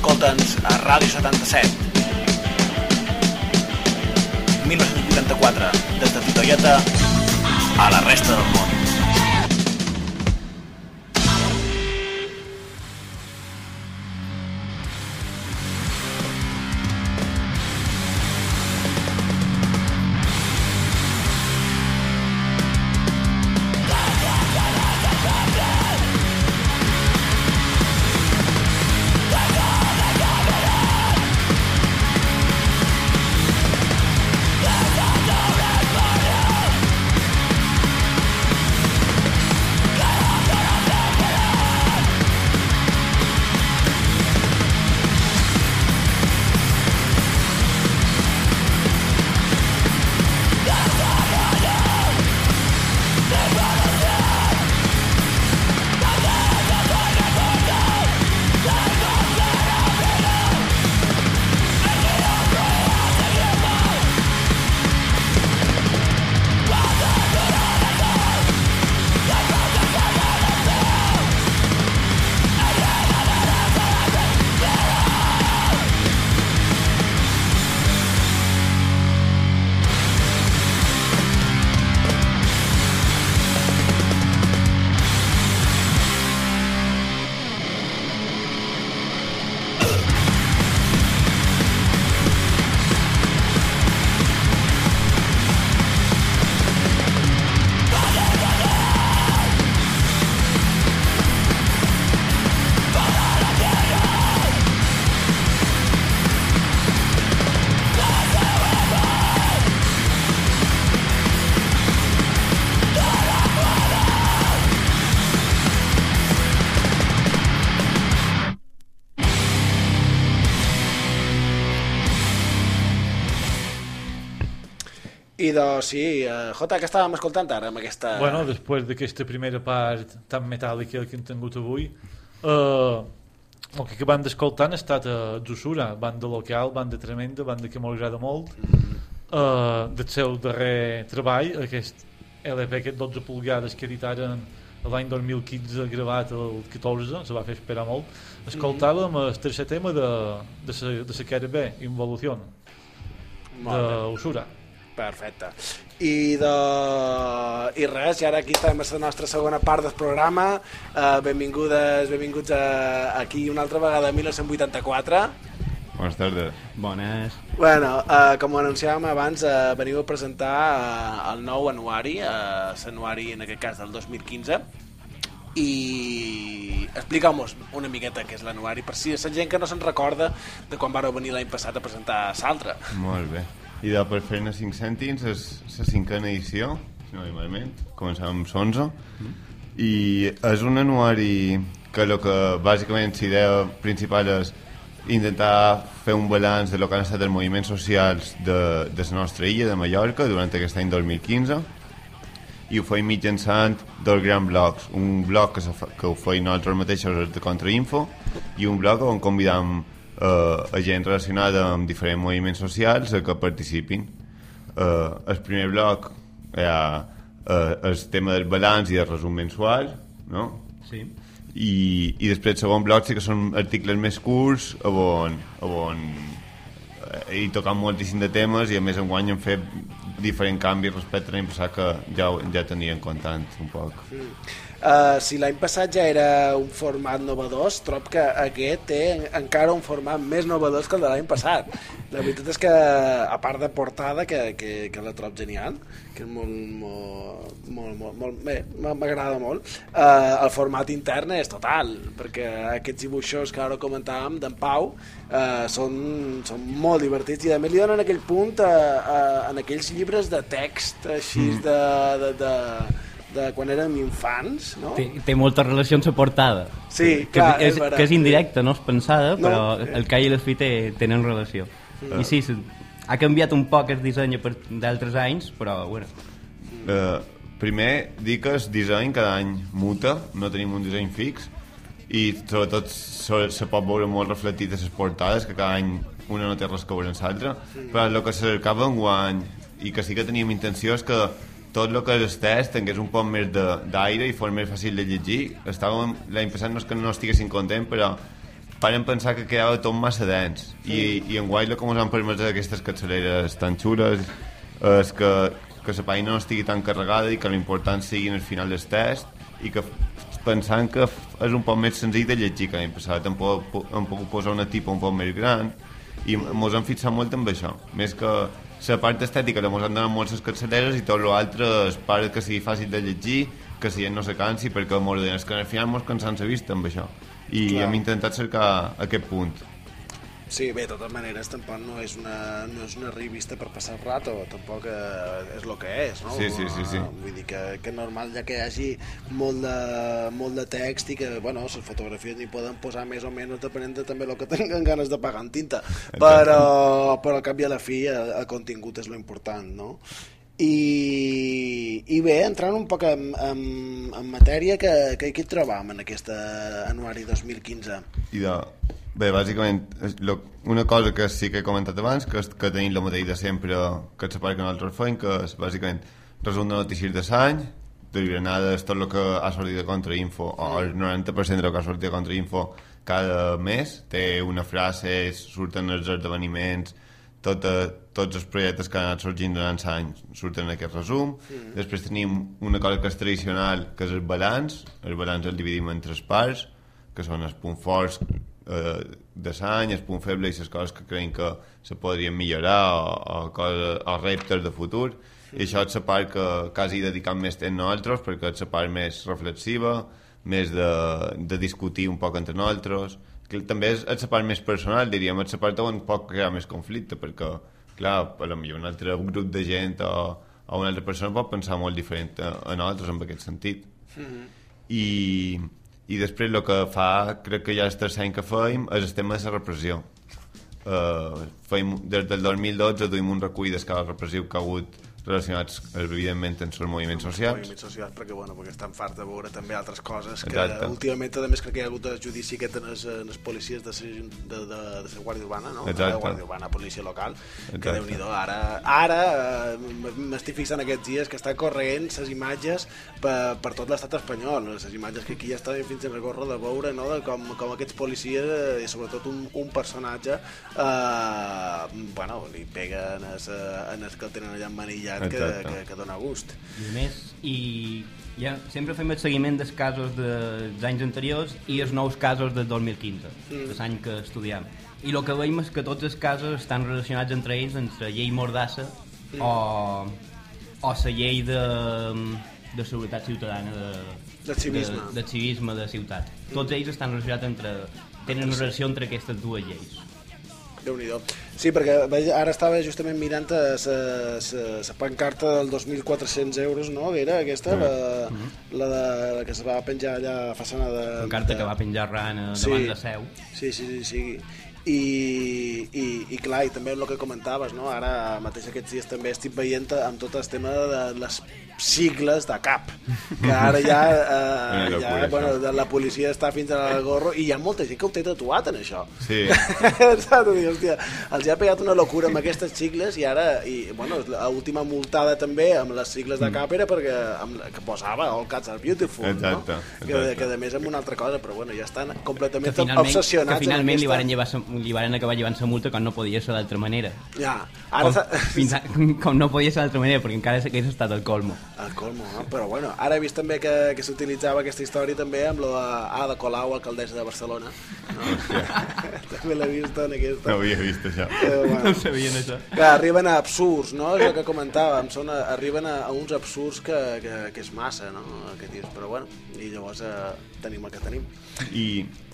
escolta'ns a Ràdio 77. 1984, des de Titoieta a la resta del món. I doncs sí, eh, Jota, què estàvem escoltant ara amb aquesta... Bueno, després d'aquesta primera part tan metàl·lica que hem tingut avui, eh, el que acabem d'escoltant ha estat a Zusura, banda local, banda tremenda, banda que m'agrada molt, eh, del seu darrer treball, aquest LP, aquest 12 pulgades que editaren l'any 2015 gravat el 14, se va fer esperar molt, escoltàvem el tercer tema de, de, sa, de sa cara B, Involució, Molt bé. Perfecte. I, de... I res, i ara aquí estem a la nostra segona part del programa. Uh, benvingudes, benvinguts a, aquí una altra vegada a 1984. Buenas tardes. Bones. Bueno, uh, com ho anunciàvem abans, uh, veniu a presentar uh, el nou anuari, uh, l'anuari en aquest cas del 2015. i explica'm-nos una miqueta què és l'anuari per si la gent que no se'n recorda de quan vareu venir l'any passat a presentar Saltra Molt bé. I de per fer-ne 5 cèntims és la cinquena edició, si no malament, començàvem amb 11, i és un anuari que el que bàsicament la idea principal és intentar fer un balanç de lo que han estat els moviments socials de, de la nostra illa, de Mallorca, durant aquest any 2015, i ho feim mitjançant dos grans blocs. Un bloc que, fa, que ho feim nosaltres mateixos de Contrainfo i un bloc on convidam eh, a gent relacionada amb diferents moviments socials a que participin. Eh, el primer bloc hi ha eh, el tema del balanç i del resum mensual, no? Sí. I, i després el segon bloc sí que són articles més curts on, on eh, hi tocam moltíssim de temes i a més enguany hem fet diferent canvi respecte a l'any passat que ja, ja tenien comptant un poc. Uh, si l'any passat ja era un format novedós, trob que aquest té encara un format més novedós que el de l'any passat. La veritat és que, a part de portada, que, que, que la trob genial, que és molt, molt, molt, molt, molt bé, m'agrada molt, uh, el format intern és total, perquè aquests dibuixos que ara comentàvem d'en Pau uh, són, són molt divertits i a més li donen aquell punt uh, uh, en aquells llibres de text així de, de, de, de quan érem infants, no? Té, té molta relació amb la portada. Sí, que, clar, que, és és, que és indirecta, no és pensada, No. però el Cai i té, tenen relació. I sí, ha canviat un poc el disseny per- d'altres anys, però bueno, Eh, primer, dir que el disseny cada any muta, no tenim un disseny fix, i sobretot se, se pot veure molt reflectit a les portades, que cada any una no té res que veure amb l'altra, però el que s'acercava en guany, i que sí que teníem intenció és que tot el que és el test tingués un poc més de- d'aire i fos més fàcil de llegir. Estàvem, l'any passat no és que no estiguessin contents, però vàrem pensar que quedava tot massa dens. I, i en guai el que ens han permès aquestes capçaleres tan xules és que, que la pàgina no estigui tan carregada i que l'important sigui al final del test i que pensant que és un poc més senzill de llegir que l'any passat. Hem, po- hem pogut posar una tipa un poc més gran i ens hem fixat molt amb això. Més que la part estètica ens han donat molt les capçaleres i tot l'altre és part que sigui fàcil de llegir que si no se cansi perquè molt és que al final mos cansant la vista amb això i Clar. hem intentat cercar aquest punt Sí, bé, de totes maneres, tampoc no és una, no és una revista per passar el rato, tampoc eh, és el que és, no? Sí, sí, sí, sí. Eh, Vull dir que, que normal ja que hi hagi molt de, molt de text i que, bueno, les fotografies n'hi poden posar més o menys depenent de també el que tinguin ganes de pagar en tinta, però, però al cap i a la fi el, el contingut és lo important, no? I, i bé, entrant un poc en, en, en matèria que, que, hi trobam en aquesta anuari 2015 i de, bé, bàsicament lo, una cosa que sí que he comentat abans que, és, que tenim la mateix de sempre que és la part que nosaltres fem que és bàsicament resum de notícies de l'any de granades, tot el que ha sortit de Contrainfo o el 90% del que ha sortit de Contrainfo cada mes té una frase, surten els esdeveniments tot, tots els projectes que han anat sorgint durant l'any surten en aquest resum. Mm. després tenim una cosa que és tradicional que és el balanç el balanç el dividim en tres parts que són els punts forts eh, de l'any, el punt feble i les coses que creiem que se podrien millorar o, o, coses, o reptes de futur i això és la part que quasi dedicam més temps nosaltres perquè és la part més reflexiva més de, de discutir un poc entre nosaltres. Que també és, és la part més personal diríem, és la part on pot crear més conflicte perquè, clar, lo millor un altre grup de gent o, o una altra persona pot pensar molt diferent a, a nosaltres en aquest sentit. I, i després el que fa, crec que ja és tercer any que feim, és el tema de la repressió. Uh, feim, des del 2012 duim un recull d'escala repressiu que ha hagut relacionats evidentment amb els moviments socials moviments socials perquè, bueno, perquè estan farts de veure també altres coses que Exacte. últimament més crec que hi ha hagut el judici aquest en els, en els policies de, la- de, de, de Guàrdia Urbana no? Exacte. la Guàrdia Urbana, policia local que Exacte. déu nhi ara, ara eh, m'estic fixant aquests dies que estan corrent les imatges per, per tot l'estat espanyol les imatges que aquí ja estan fins a recórrer de veure no? de com, com aquests policies eh, i sobretot un, un personatge eh, bueno, li peguen en el, en el que el tenen allà emmanillat que, Exacte. que, que dona gust I a més, i ja sempre fem el seguiment dels casos dels anys anteriors i els nous casos del 2015, Mm. mm. l'any que estudiem. I el que veiem és que tots els casos estan relacionats entre ells, entre llei Mordassa Mm. o, o la llei de, de seguretat ciutadana de, Del civisme. de, de civisme de ciutat. Tots ells estan relacionats entre... tenen una relació entre aquestes dues lleis. Déu nhi Sí, perquè ara estava justament mirant la pancarta del 2.400 euros, no? Que era aquesta, la, la, de, la que es va penjar allà a façana de... La carta de... que va penjar Ran Sí. davant de seu. Sí, sí, sí, sí. I, i, i clar, i també el que comentaves, no? ara mateix aquests dies també estic veient amb tot el tema de les sigles de cap, que ara ja, eh, ja bueno, de la policia està fins al gorro i hi ha molta gent que ho té tatuat en això. Sí. Saps? Hòstia, els ha pegat una locura amb aquestes sigles i ara, i, bueno, l'última multada també amb les sigles de cap era perquè amb, que posava All Cats are Beautiful, Exacte, no? Que, exacte. que a més amb una altra cosa, però bueno, ja estan Que completament finalment, obsessionats que finalment li, varen llevar, li varen acabar llevant la multa quan no podia ser d'altra manera. Ja, ara... Com, fins a, com no podia ser d'altra manera, perquè encara hagués estat el colmo. El colmo, no? Però bueno, ara he vist també que, que s'utilitzava aquesta història també amb la Ada Colau, alcaldessa de Barcelona. No? també l'he vist en aquesta. No havia vist això. Eh, bueno. No sabien, això. Que arriben a absurds, no? El que comentàvem, són, a- arriben a, a uns absurds que, que, que és massa, no? Que dius, però bueno, i llavors eh, tenim el que tenim. I,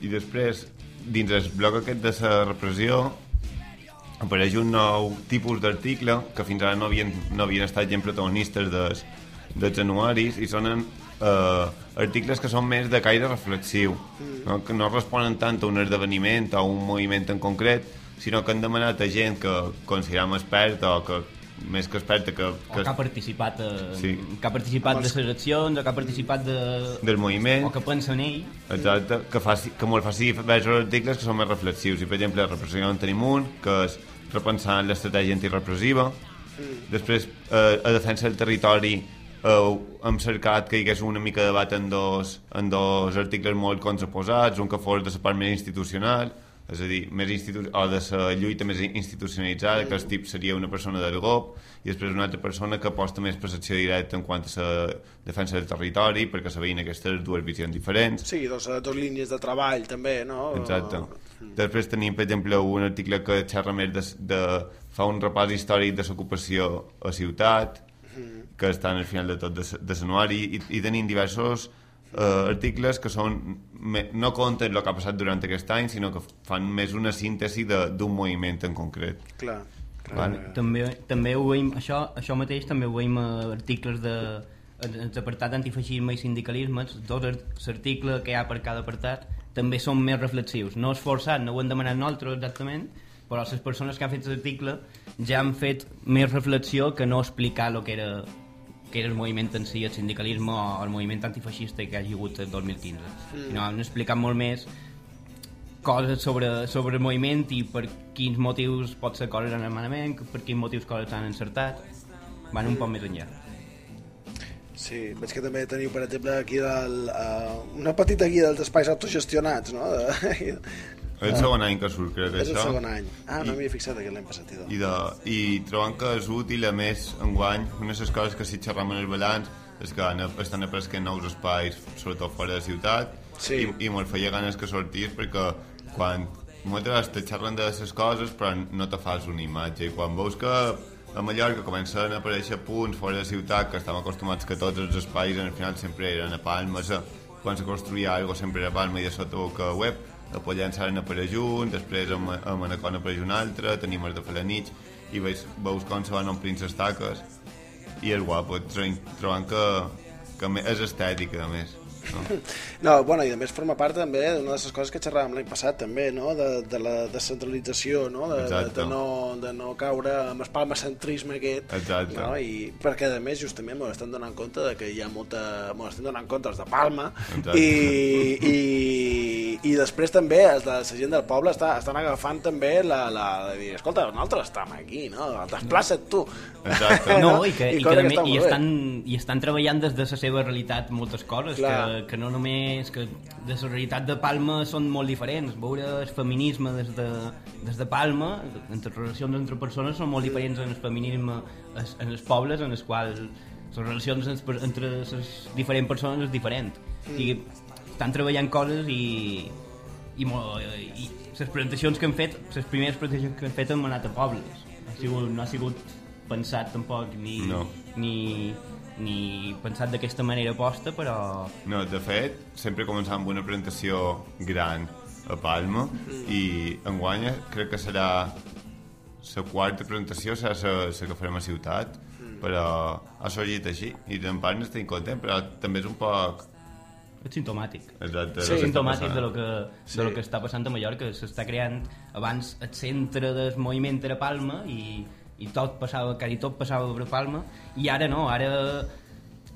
i després, dins el bloc aquest de la repressió, apareix un nou tipus d'article que fins ara no havien, no havien estat gent protagonistes dels, dels anuaris i són eh, articles que són més de caire reflexiu, no? que no responen tant a un esdeveniment o a un moviment en concret, sinó que han demanat a gent que considerem experta o que més que experta que, O que que ha participat, eh, Sí. que ha participat de les accions, o que ha participat de... del moviment o que pensa en ell. Exacte, que, faci, que molt faci veure articles que són més reflexius. I, per exemple, la repressió en tenim un, que és repensant l'estratègia antirepressiva. Després, eh, a defensa del territori, eh, hem cercat que hi hagués una mica de debat en dos, en dos articles molt contraposats, un que fos de la part més institucional, és a dir, més institu o de la lluita més institucionalitzada, que el tip seria una persona del GOP, i després una altra persona que aposta més per l'acció directa en quant a la defensa del territori, perquè se veien aquestes dues visions diferents. Sí, dos, eh, dos línies de treball també, no? Exacte. Després tenim, per exemple, un article que xerra més de, de fa un repàs històric de l'ocupació a ciutat, que està al final de tot de, l'anuari, i, i tenim diversos eh, articles que són me, no compten el que ha passat durant aquest any, sinó que fan més una síntesi de- d'un moviment en concret. Clar, clar. Vale. També, també ho veiem, això, això mateix també ho veiem a articles de en els apartat d'antifeixisme i sindicalisme, els dos art- l'article que hi ha per cada apartat també són més reflexius. No és forçat, no ho hem demanat nosaltres exactament, però les persones que han fet l'article ja han fet més reflexió que no explicar el que era que era el moviment en si, el sindicalisme o el moviment antifeixista que ha hagut el 2015. Mm. No, han explicat molt més coses sobre, sobre el moviment i per quins motius pot ser coses en el manament, per quins motius coses s'han encertat. Van un poc més enllà. Sí, veig que també teniu, per exemple, aquí el, uh, una petita guia dels espais autogestionats, no? De, És el segon any que surt, crec, és el això. segon any. Ah, no m'hi he fixat aquest l'any passat. i, de, i trobant que és útil a més enguany una de les coses que si xerram en el balanç és que han, estan apareixent nous espais sobretot fora de ciutat Sí. i, i molt feia ganes que sortís perquè quan moltes vegades te xerren de les coses però no te fas una imatge i quan veus que a Mallorca comencen a aparèixer punts fora de ciutat que estem acostumats que tots els espais al final sempre eren a Palma se- quan se construïa algo sempre era a Palma i a sota que web a ara n'apareix un, després a, Ma- a Manacor n'apareix un altre, tenim els de Felanich i veus, veus com se van omplint les taques. I és guapo, trobant, que, que és estètica a més no? No, bueno, i a més forma part també d'una de les coses que xerràvem l'any passat també, no? de, de la descentralització, no? De, de, de, no, de no caure amb el palmacentrisme aquest, Exacte. no? I, perquè a més justament m'ho estem donant compte de que hi ha molta... m'ho estem donant compte els de Palma Exacte. i, i, i després també els de la gent del poble està, estan agafant també la, la, de dir, escolta, nosaltres estem aquí, no? Desplaça't tu. Exacte. No, i que, i, que, cosa també, està i, estan, i estan treballant des de la seva realitat moltes coses, Clar. que, que no només que de la realitat de Palma són molt diferents. Veure el feminisme des de, des de Palma, entre relacions entre persones, són molt diferents en el feminisme en els pobles en els quals les relacions entre, les diferents persones és diferent. Mm. I estan treballant coses i, i, i les presentacions que han fet, les primeres presentacions que han fet han anat a pobles. Ha sigut, no ha sigut pensat tampoc ni, No. ni, ni pensat d'aquesta manera posta, però No, de fet, sempre començàvem amb una presentació gran a Palma i enguany crec que serà la quarta presentació serà la que farem a ciutat però ha sorgit així i en part n'estic content però també és un poc és sintomàtic. exacte és que està sintomàtic de lo, que, Sí. de lo que està passant a Mallorca. S'està creant abans el centre del moviment era Palma i, i tot passava, quasi tot passava per Palma i ara no, ara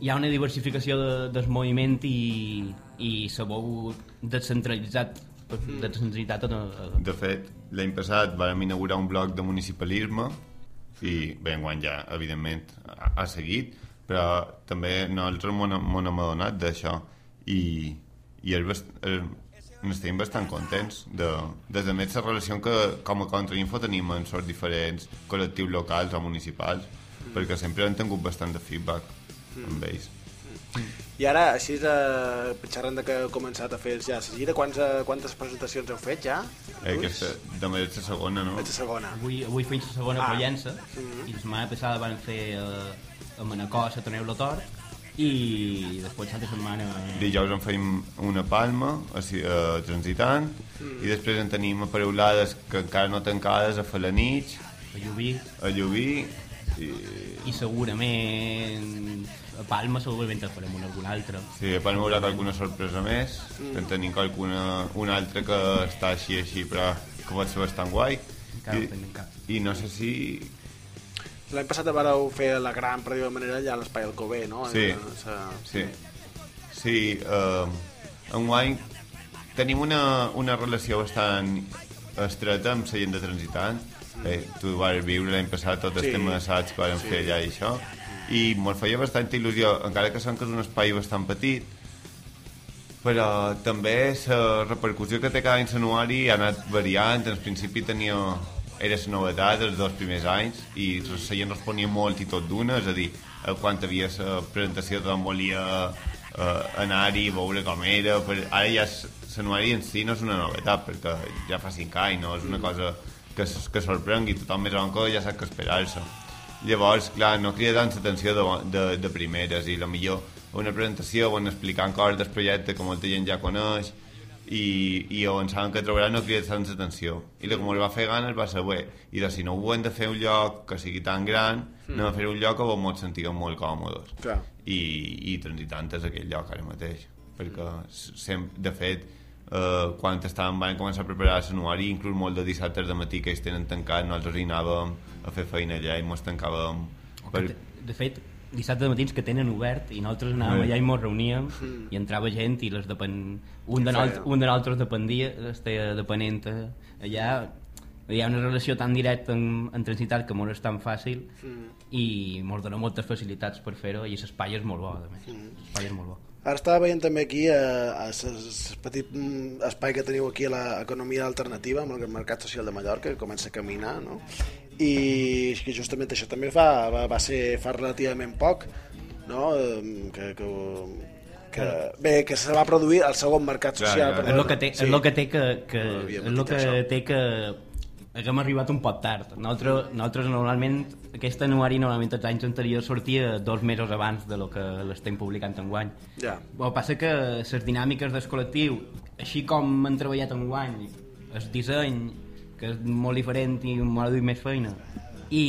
hi ha una diversificació de, del moviment i, i s'ha veu descentralitzat descentralitzat tot, eh, De fet, l'any passat vam inaugurar un bloc de municipalisme i bé, enguany ja, evidentment, ha, ha seguit, però també nosaltres m'ho hem adonat d'això i, i és bast, és, n'estem bastant contents de, des de més la relació que com a contrainfo tenim en els diferents col·lectius locals o municipals perquè sempre hem tingut bastant de feedback amb ells I ara, així, eh, xerrant de que heu començat a fer ja la gira, quants, eh, quantes presentacions heu fet ja? eh, aquesta, de és la segona, no? És la segona. avui, avui feim la segona Ah. pollença i la setmana passada van fer eh, a Manacor a Toneu Tort i després l'altra setmana Dijous en feim una palma a, a Transitant i després en tenim apareulades que encara no tancades a Falanich, a Llubí. A Llubí i, i segurament a Palma segurament en farem una alguna altra. Sí, a Palma hi haurà alguna sorpresa més que en tenim alguna, una altra que està així així però que pot ser bastant guai. Encara no I, tenim cap. i no sé si L'any passat vareu fer la gran, per dir-ho manera, allà a l'Espai Alcobé, no? Sí. Eh, sa- Sí, sí uh, enguany tenim una, una relació bastant estreta amb la gent de Transitant. Bé, tu vas viure l'any passat tot el Sí. tema d'assaig que vam Sí. fer allà i això, i mos feia bastanta il·lusió, encara que sent que és un espai bastant petit, però també la repercussió que té cada any l'anuari ha anat variant, en principi tenia la novetat els dos primers anys i la gent responia molt i tot d'una, és a dir, quan havia la presentació tothom volia eh, anar-hi i veure com era, però ara ja l'anuari en si no és una novetat perquè ja fa cinc anys, no? és una cosa que, que sorprengui, tothom més o menys ja sap què esperar-se. Llavors, clar, no crida tant l'atenció de, de, de primeres i la millor una presentació on explicant coses del projecte que molta gent ja coneix i, i on saben que trobaran no crida tant l'atenció i la que ens va fer ganes va ser bé i de si no ho hem de fer un lloc que sigui tan gran mm. anem a fer un lloc on ens sentíem molt còmodes Clar. i, i transitant és aquell lloc ara mateix perquè sem, de fet eh, quan estàvem van començar a preparar l'anuari inclús molt de dissabtes de matí que ells tenen tancat nosaltres hi anàvem a fer feina allà i mos tancàvem per... de, de fet dissabte de matins que tenen obert i nosaltres anàvem allà i mos reuníem i entrava gent i les depen... un, de nosaltres, un de nosaltres dependia estava depenent eh, allà. Hi ha una relació tan directa en, en transitat que molt és tan fàcil i ens dona moltes facilitats per fer-ho i l'espai és molt bo a més. L'espai és molt bo. Ara estava veient també aquí eh, a, a el petit mm, espai que teniu aquí a l'economia alternativa amb el Mercat Social de Mallorca, que comença a caminar, no? I és que justament això també va, va, va ser fa relativament poc, no? Que, que, que, bé, que se va produir el segon mercat social. clar. és el que té, sí. el que, té que, que, No el que això. té que haguem arribat un poc tard. Nosaltres, nosaltres normalment, aquest anuari normalment els anys anteriors sortia dos mesos abans de lo que l'estem publicant enguany. Ja. El passa que les dinàmiques del col·lectiu, així com han treballat enguany, el disseny, que és molt diferent i m'ha duit més feina, i,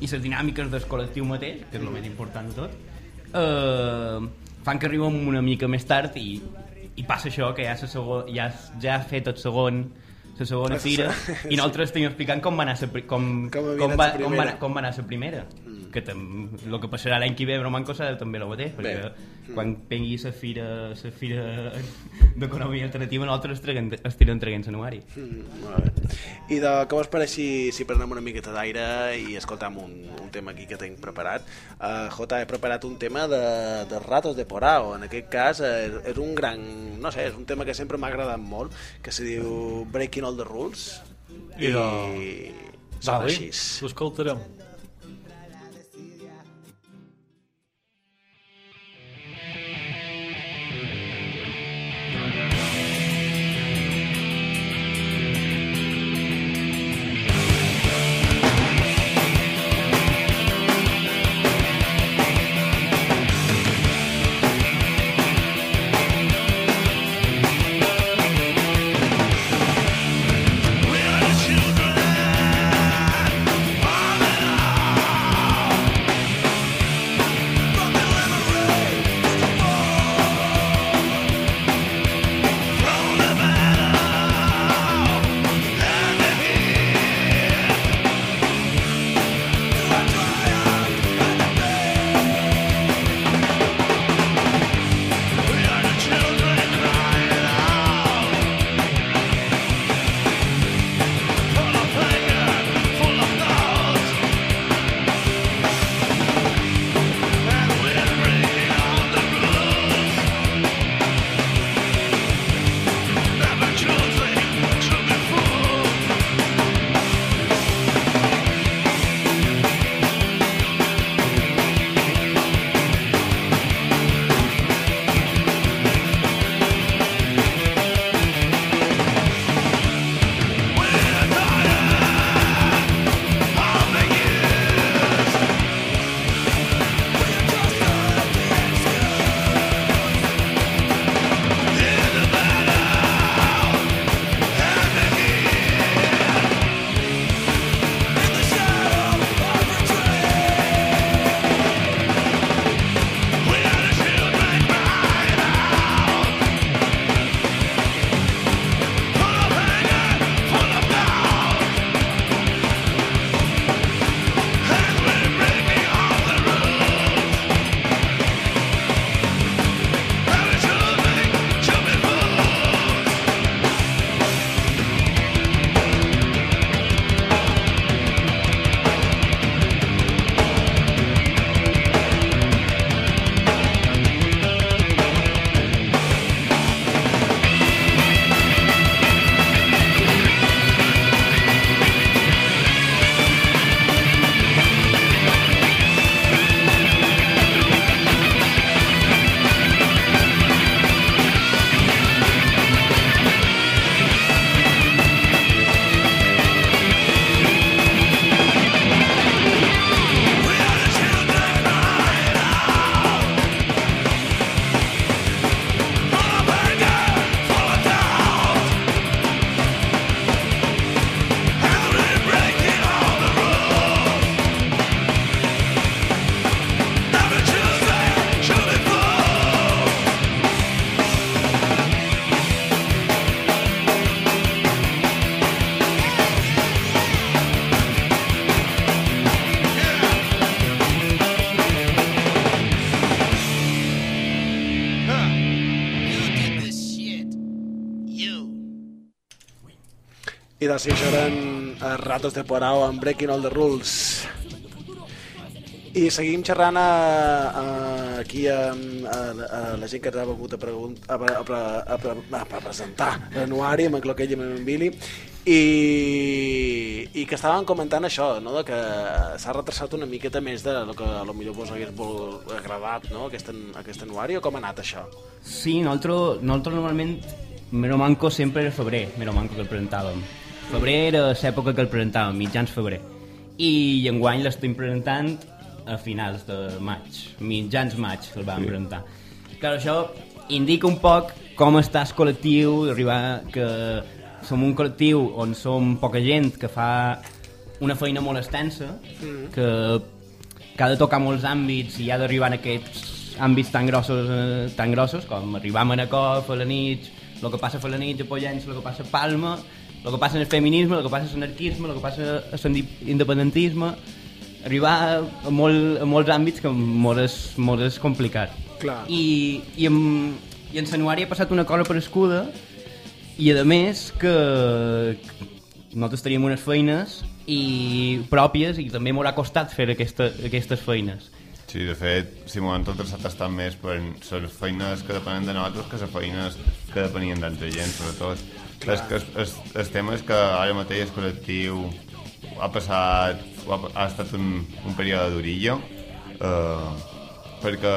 i les dinàmiques del col·lectiu mateix, que és el més important de tot, eh, fan que arribem una mica més tard i, i passa això, que ja, segon, ja, ja ha fet el segon la segona fira i nosaltres estem explicant com va anar la, com, Com com, va, com, va, com va anar la primera que tam, el que passarà l'any que ve a Bromanco serà també el mateix perquè quan vengui la fira la fira d'economia alternativa nosaltres traguem, estirem traguent l'anuari Mm, bé. I de què us pareix si, si prenem una miqueta d'aire i escoltam un, un tema aquí que tinc preparat? Uh, Jota, he preparat un tema de, de Ratos de Porao. En aquest cas eh, és, és un gran... No sé, és un tema que sempre m'ha agradat molt, que se diu Breaking All the Rules. I de- sona Vale, així. ho escoltarem. Seguir eren a Ratos de Porao amb Breaking All the Rules. I seguim xerrant a, a, aquí a, a, a, la gent que ens ha vingut a, pregunt, a, a, a, a, a, a presentar l'anuari amb en Cloquell i amb en Billy i, i que estaven comentant això, no? de que s'ha retrasat una miqueta més de lo que a lo millor vos hagués agradat no? aquest, aquest anuari o com ha anat això? Sí, nosaltres, nosaltres normalment Mero Manco sempre era febrer, Mero Manco que el presentàvem. Febrer era l'època que el presentàvem, mitjans febrer. I enguany l'estem presentant a finals de maig, mitjans maig el vam sí. presentar. Clar, això indica un poc com està el col·lectiu, arribar que som un col·lectiu on som poca gent que fa una feina molt extensa, mm. que, que ha de tocar molts àmbits i ha d'arribar en aquests àmbits tan grossos, eh, tan grossos com arribar a Manacor, a la nit, el que passa a la nit, a Pollença, el que passa a Palma, el que passa en el feminisme, el que passa en l'anarquisme, el que passa en l'independentisme, arribar a, molt, a molts àmbits que molt és, molt és complicat. Clar. I, i, en, i en Sanuari ha passat una cosa per escuda i a més que, que nosaltres teníem unes feines i pròpies i també m'haurà costat fer aquesta, aquestes feines. Sí, de fet, si m'ho han tot traçat estan més per les feines que depenen de nosaltres que les feines que depenien d'altra gent, sobretot. És que el, el, el tema és que ara mateix el col·lectiu ha passat, ha, ha estat un, un període d'orillo, eh, perquè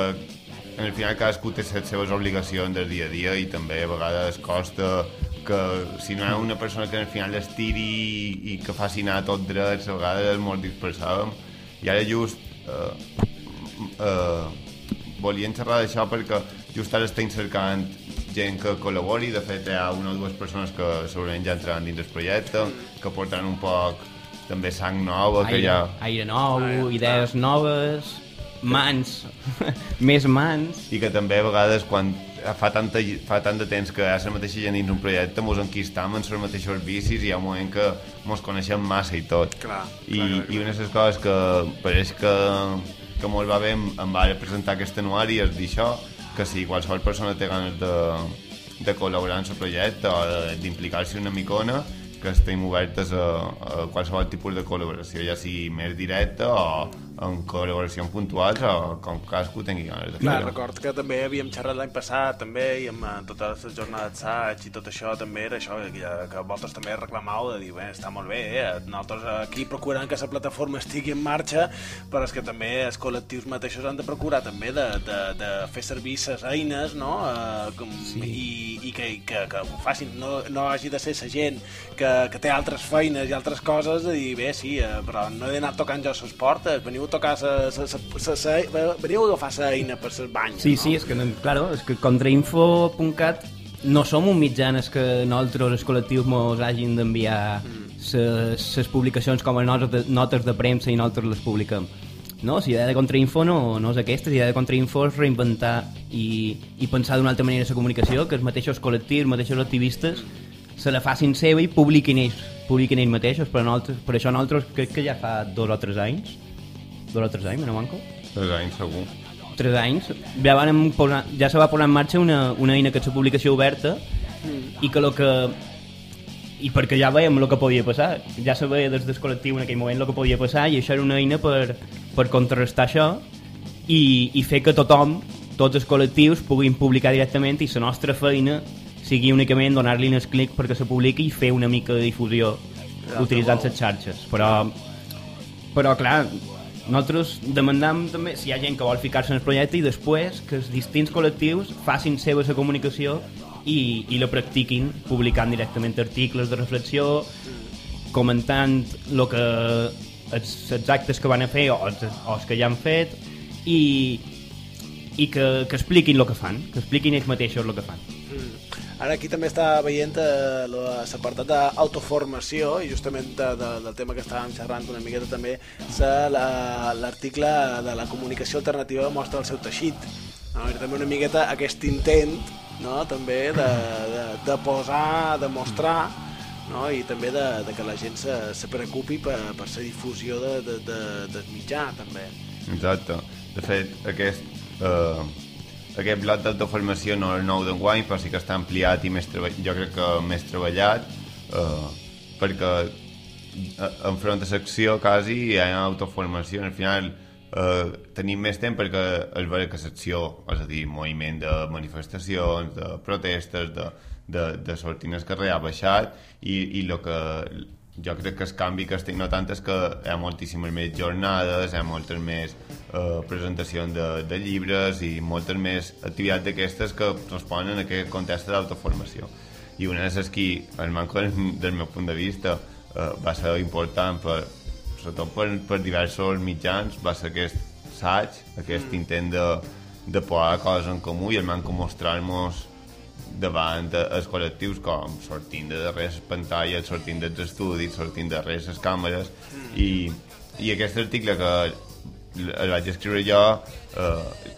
en el final cadascú té les seves obligacions del dia a dia i també a vegades costa que si no hi ha una persona que al final es tiri i, que faci anar tot drets, a vegades molt dispersàvem i ara just eh, eh, volien xerrar d'això perquè just ara estem cercant gent que col·labori, de fet hi ha una o dues persones que segurament ja entraran dins el projecte, que portaran un poc també sang nova, que aire, ja... Aire nou, idees noves, mans, més mans... I que també a vegades quan fa, tanta, fa tant de temps que hi ha la mateixa gent dins un projecte, mos enquistam en els mateixos vicis i hi ha un moment que mos coneixem massa i tot. Clar, I, clar, clar, I una de les coses que pareix que, que molt va bé em, em va presentar aquest anuari és dir això, que si qualsevol persona té ganes de, de col·laborar en el projecte o d'implicar-s'hi una micona, que estem obertes a, a qualsevol tipus de col·laboració, ja sigui més directa o en col·laboracions puntuals o com cadascú tingui ganes de Clar, fer-ho. record que també havíem xerrat l'any passat també i amb eh, totes les jornades d'assaig i tot això també era això que, que vosaltres també reclamàveu de dir, bé, està molt bé eh? nosaltres aquí procurant que la plataforma estigui en marxa però és que també els col·lectius mateixos han de procurar també de, de, de fer servir les eines no? eh, com, sí. i, i que, que, que ho facin, no, no hagi de ser la gent que, que té altres feines i altres coses de dir, bé, sí, eh, però no he d'anar tocant jo les portes, veniu tocar sa, sa, sa, sa, sa, veniu a agafar la eina per les banyes Sí, no? sí, és que, claro, és que contrainfo.cat no som un mitjanes que nosaltres, els col·lectius, mos hagin d'enviar les publicacions com a notes de, notes de premsa i nosaltres les publiquem. No, si idea de contrainfo no, no és aquesta, la idea de contrainfo és reinventar i, i pensar d'una altra manera la comunicació, que els mateixos col·lectius, els mateixos activistes se la facin seva i publiquin ells, publiquin ells mateixos, per, nosaltres, per això nosaltres crec que ja fa dos o tres anys, dos o tres anys, no manco, Tres anys segur. tres anys, ja, van posar, ja se va posar en marxa una, una eina que és la publicació oberta i que lo que i perquè ja veiem el que podia passar. Ja se veia des del col·lectiu en aquell moment el que podia passar i això era una eina per, per contrarrestar això i, i fer que tothom, tots els col·lectius puguin publicar directament i la nostra feina sigui únicament donar-li el clic perquè se publiqui i fer una mica de difusió utilitzant les xarxes. Però, però clar nosaltres demandam també si hi ha gent que vol ficar-se en el projecte i després que els distints col·lectius facin seva la comunicació i, i la practiquin publicant directament articles de reflexió comentant el que els, els actes que van a fer o els, o els que ja han fet i, i que, que expliquin el que fan que expliquin ells mateixos el que fan Ara aquí també està veient eh, l'apartat d'autoformació i justament de, de, del tema que estàvem xerrant una miqueta també sa- la- l'article de la comunicació alternativa mostra el seu teixit no? I també una miqueta aquest intent no? també de, de, de posar, de mostrar no? i també de, de que la gent se, se preocupi per, per la difusió de, de, de, del mitjà també Exacte. De fet, aquest, eh, aquest bloc d'autoformació no és nou d'enguany, però sí que està ampliat i més treball... jo crec que més treballat. Eh, perquè eh, enfront a l'acció quasi hi ha autoformació al final eh, tenim més temps perquè és vera que l'acció és a dir, moviment de manifestacions de protestes de, de, de al carrer ha baixat i, i lo que jo crec que el canvi que estic notant és que hi ha moltíssimes més jornades, hi ha moltes més eh, presentacions de, de llibres i moltes més activitats d'aquestes que responen a aquest context d'autoformació. I una és que el manco del meu punt de vista eh, va ser important per, sobretot per, per diversos mitjans, va ser aquest assaig, aquest mm. intent de, de posar coses en comú i el manco mostrar-nos davant els col·lectius com sortint de darrere les pantalles, sortint dels estudis, sortint de darrere les càmeres mm. i, i aquest article que el vaig escriure jo eh,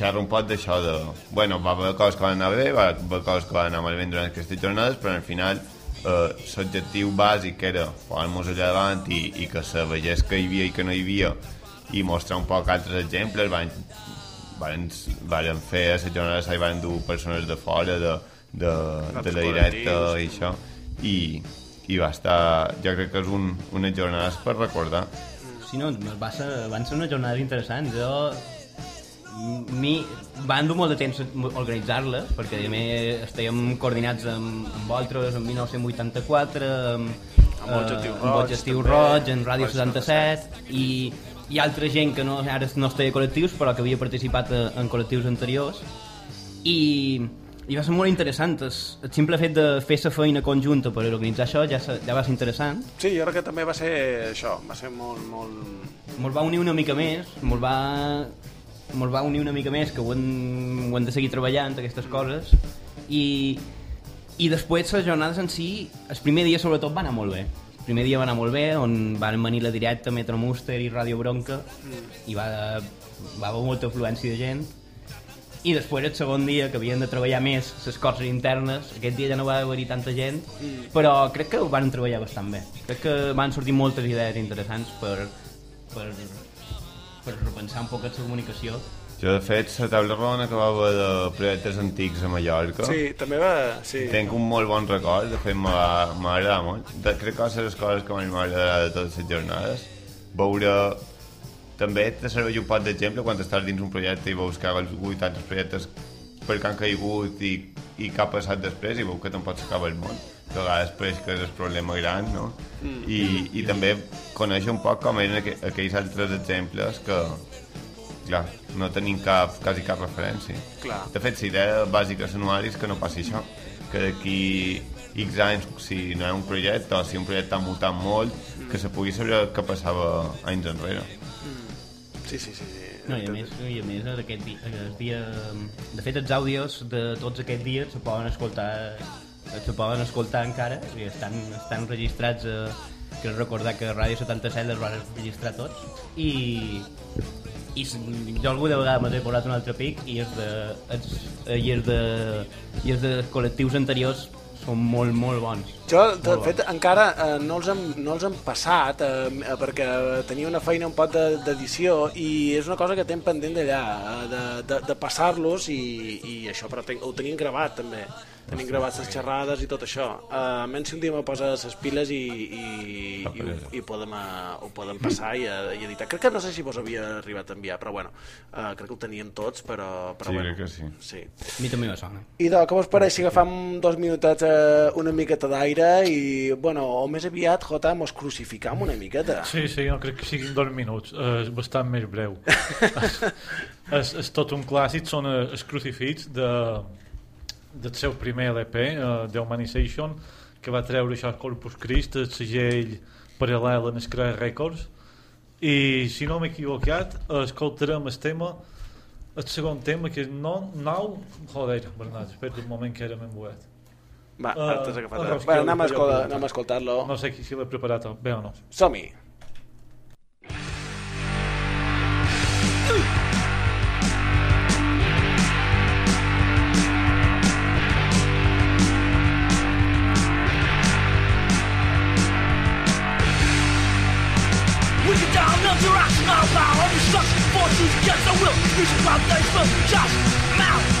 xerra un poc d'això de... Bueno, va haver coses que van anar bé, va haver coses que van anar malament durant aquestes jornades, però al final eh, l'objectiu bàsic era posar-nos allà davant i, i que se veiés que hi havia i que no hi havia i mostrar un poc altres exemples van, van, van fer a la jornada i van dur persones de fora de, de, de la directa i això i, i va estar jo crec que és un, unes jornades per recordar Sí, no, va ser, van ser unes jornades interessants. Jo mi van dur molt de temps organitzar-les perquè a més estàvem coordinats amb, amb altres en 1984 amb, Amb Objectiu amb Roig, Objectiu. Roig, en Ràdio Roig 77 i i altra gent que no, ara no estava a col·lectius però que havia participat eh, en col·lectius anteriors i, i va ser molt interessant el, el simple fet de fer la feina conjunta per organitzar això ja, se- ja va ser interessant. Sí, jo crec que també va ser això, va ser molt, molt... Mos va unir una mica més, mos va, mos va unir una mica més, que ho hem, ho hem de seguir treballant, aquestes coses, i, i després les jornades en si, el primer dia sobretot va anar molt bé. El primer dia va anar molt bé, on van venir la directa Metro Muster i Ràdio Bronca, i va, va haver molta afluència de gent, i després el segon dia que havien de treballar més les coses internes, aquest dia ja no va haver-hi tanta gent, però crec que ho van treballar bastant bé. Crec que van sortir moltes idees interessants per, per, per repensar un poc la comunicació. jo de fet la taula rodona que va haver de projectes antics a Mallorca Sí, també va... Sí. Tenc un molt bon record, de fet agradat molt. De, crec que va ser les coses que agradat de totes les jornades. Veure... També te serveix un pot d'exemple quan estàs dins un projecte i veus que ha hagut altres projectes perquè han caigut i, i què ha passat després i veus que te'n pots acabar el món. Que a vegades pareix que és el problema gran, no? Mm. I, I també conèixer un poc com eren aqu aquells altres exemples que, clar, no tenim cap, quasi cap referència. Clar. De fet, la idea bàsica de l'anuari és que no passi això, que d'aquí X anys, si no hi ha un projecte o si un projecte ha mutat molt, que se pugui saber què passava anys enrere. Sí, sí, sí. sí. No, i a més, i a més aquest dia, el dia, de fet els àudios de tots aquests dies se poden escoltar se poden escoltar encara i estan, estan registrats eh, que recordar que Ràdio 77 els va registrar tots i, i jo alguna vegada m'he posat un altre pic i els de, els, i de, i els de col·lectius anteriors són molt, molt bons. Jo, de Molt fet, encara eh, no, els hem, no els hem passat eh, eh, perquè tenia una feina un pot de- d'edició i és una cosa que tenc pendent d'allà, eh, de, de, de passar-los i, i això, però ten, ho tenim gravat també. Tenim gravat les xerrades i tot això. Uh, menys si un dia me posa les piles i, i, i, ho, i podem, uh, ho podem passar i, uh, i editar. Crec que no sé si vos havia arribat a enviar, però bueno, uh, crec que ho teníem tots, però, però Sí, bueno. crec que sí. sí. A mi també me sona. I de, què vos pareix si agafam dos minutets eh, una miqueta d'aire i, bueno, o més aviat, Jota, mos crucificam una miqueta. Sí, sí, jo crec que siguin dos minuts, eh, és bastant més breu. és, és tot un clàssic, són eh, els crucifix de, del seu primer LP, uh, The Humanization, que va treure això Corpus Christ, el segell paral·lel en Scratch Records, i si no m'he equivocat, escoltarem el tema, el segon tema, que és no, Now, joder, Bernat, espera un moment que era ben buet. Va, Eh, ara t'has agafat. Va, que anem a, pregunto. anem a escoltar-lo. No sé si l'he preparat bé o no. Som-hi. Up to rational power Destruction forces against our will Reach about things from just mouth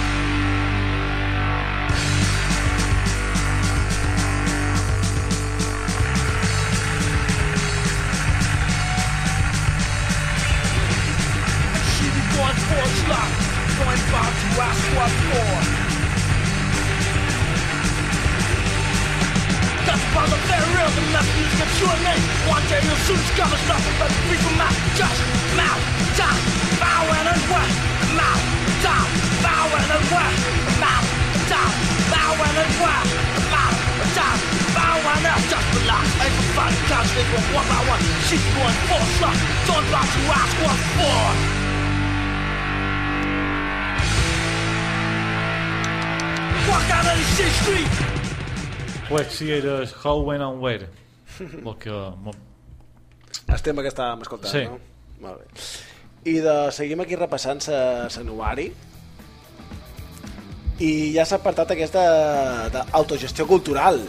one Vorschlag, going back to ask what for. That's part of real, the message is that you and me. One day you'll soon discover nothing but free from mouth, just mouth, down, bow and a mouth, down, bow and a mouth, down, bow and a west, mouth, down, bow and one by one. She's going for don't to ask what for. Walk out of the shit street. Eres How, When and Where. Lo que... El tema que estàvem escoltant, Sí. no? Molt bé. I de, seguim aquí repassant l'anuari i ja s'ha apartat aquesta d'autogestió cultural.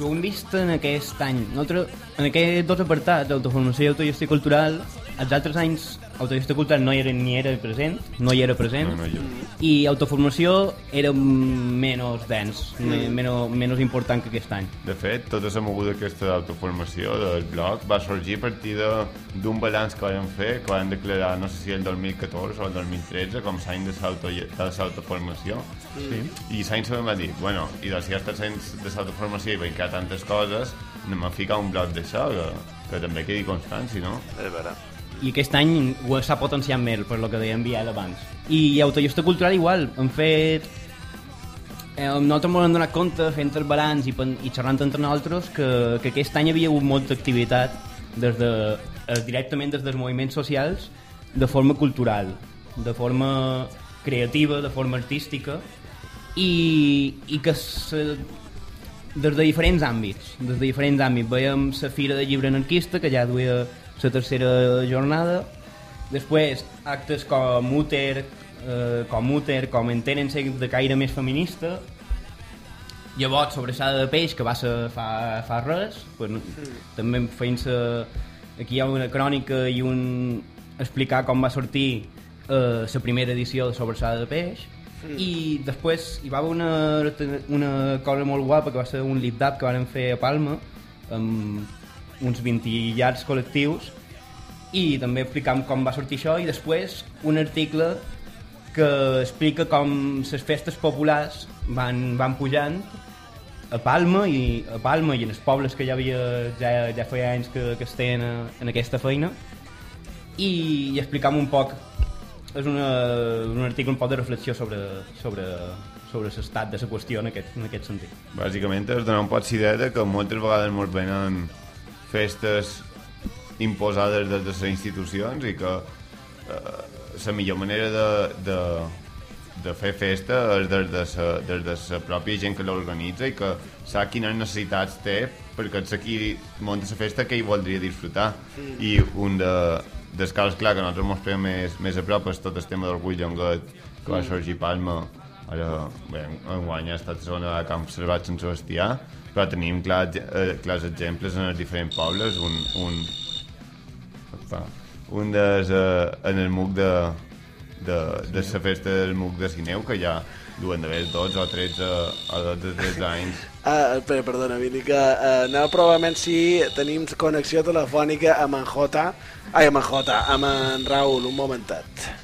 Ho hem vist en aquest any. Nosaltres, en aquests dos apartats, autoformació i autogestió cultural, els altres anys autogestió cultural no hi era, ni era present, no hi era present, No, no hi era. i autoformació era menys dens, mm. menys, menys important que aquest any. De fet, tota la moguda aquesta d'autoformació del blog va sorgir a partir de- d'un balanç que vam fer, que vam declarar, no sé si el 2014 o el 2013, com l'any de l'auto- de l'autoformació. Sí. I l'any se va dir, bueno, i doncs si ja està l'any de l'autoformació i veiem que hi ha tantes coses, anem a ficar un blog d'això, que, que també quedi constància, no? És veritat. I aquest any ho s'ha potenciat més per lo que dèiem Biel abans. I autogestió cultural igual hem fet eh, nosaltres ens hem donat compte fent el balanç i, i xerrant entre nosaltres que, que aquest any havia hagut molta activitat des de, eh, directament des dels moviments socials de forma cultural de forma creativa, de forma artística i, i que se, des de diferents àmbits des de diferents àmbits. Veiem la Fira de Llibre Anarquista que ja duia la tercera jornada. Després actes com Úter eh, com Úter, com en tenen ser de caire més feminista. Llavors sobrassada de peix que va ser fa, fa res pues, no, també feint -se, aquí hi ha una crònica i un explicar com va sortir eh, la primera edició de sobrassada de peix. I després hi va haver una, una cosa molt guapa que va ser un lip dub que van fer a Palma amb uns 20 llargs col·lectius i també explicam com va sortir això i després un article que explica com les festes populars van, van pujant a Palma i a Palma i en els pobles que ja havia ja, ja feia anys que, que estaven a, en aquesta feina i, i explicam un poc és una, un article un poc de reflexió sobre, sobre, sobre l'estat de la qüestió en aquest, en aquest sentit. Bàsicament és donar un pot d'idea de que moltes vegades ens venen festes imposades des de les institucions i que eh, la millor manera de, de, de fer festa és des de sa, des de la pròpia gent que l'organitza i que sap quines necessitats té perquè és qui munta la festa que hi voldria disfrutar. I un de, dels casos clar que nosaltres mos fem més, més a prop és tot el tema d'Orgull Llonguet que va sorgir a Palma. Ara bé, enguany ha estat zona de Camp Servat Sant Sebastià però tenim clar, eh, clars exemples en els diferents pobles. Un, un, un des, eh, en el MUC de, de, de la festa del MUC de Sineu que ja duen d'haver 12 o 13 o 12 o 13 anys. Ah, espera, perdona, Vini, que eh, a probablement si tenim connexió telefònica amb en Jota, ai, amb en Jota, amb en Raül, un momentet.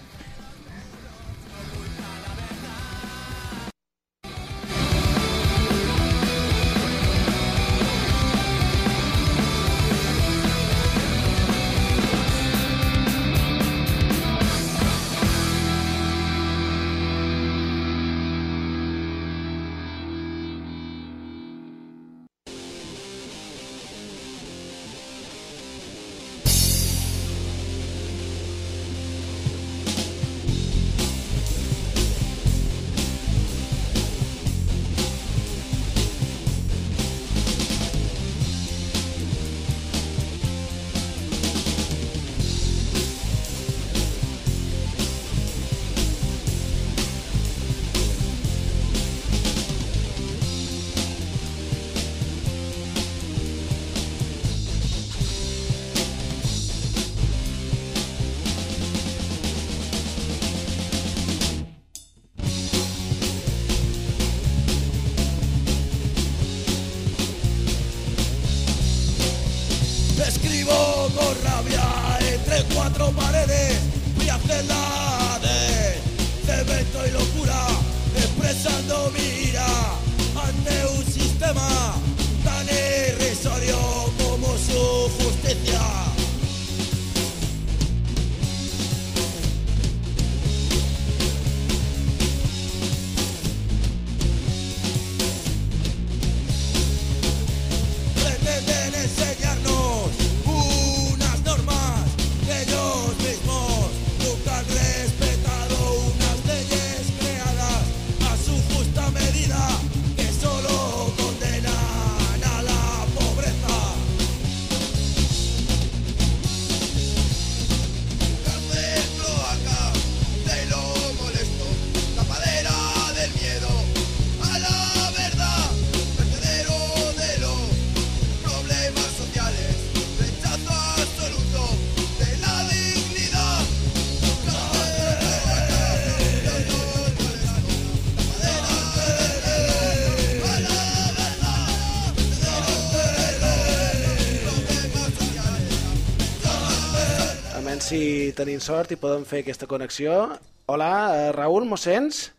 Tenim sort i podem fer aquesta connexió. Hola, eh, Raúl, mos sents?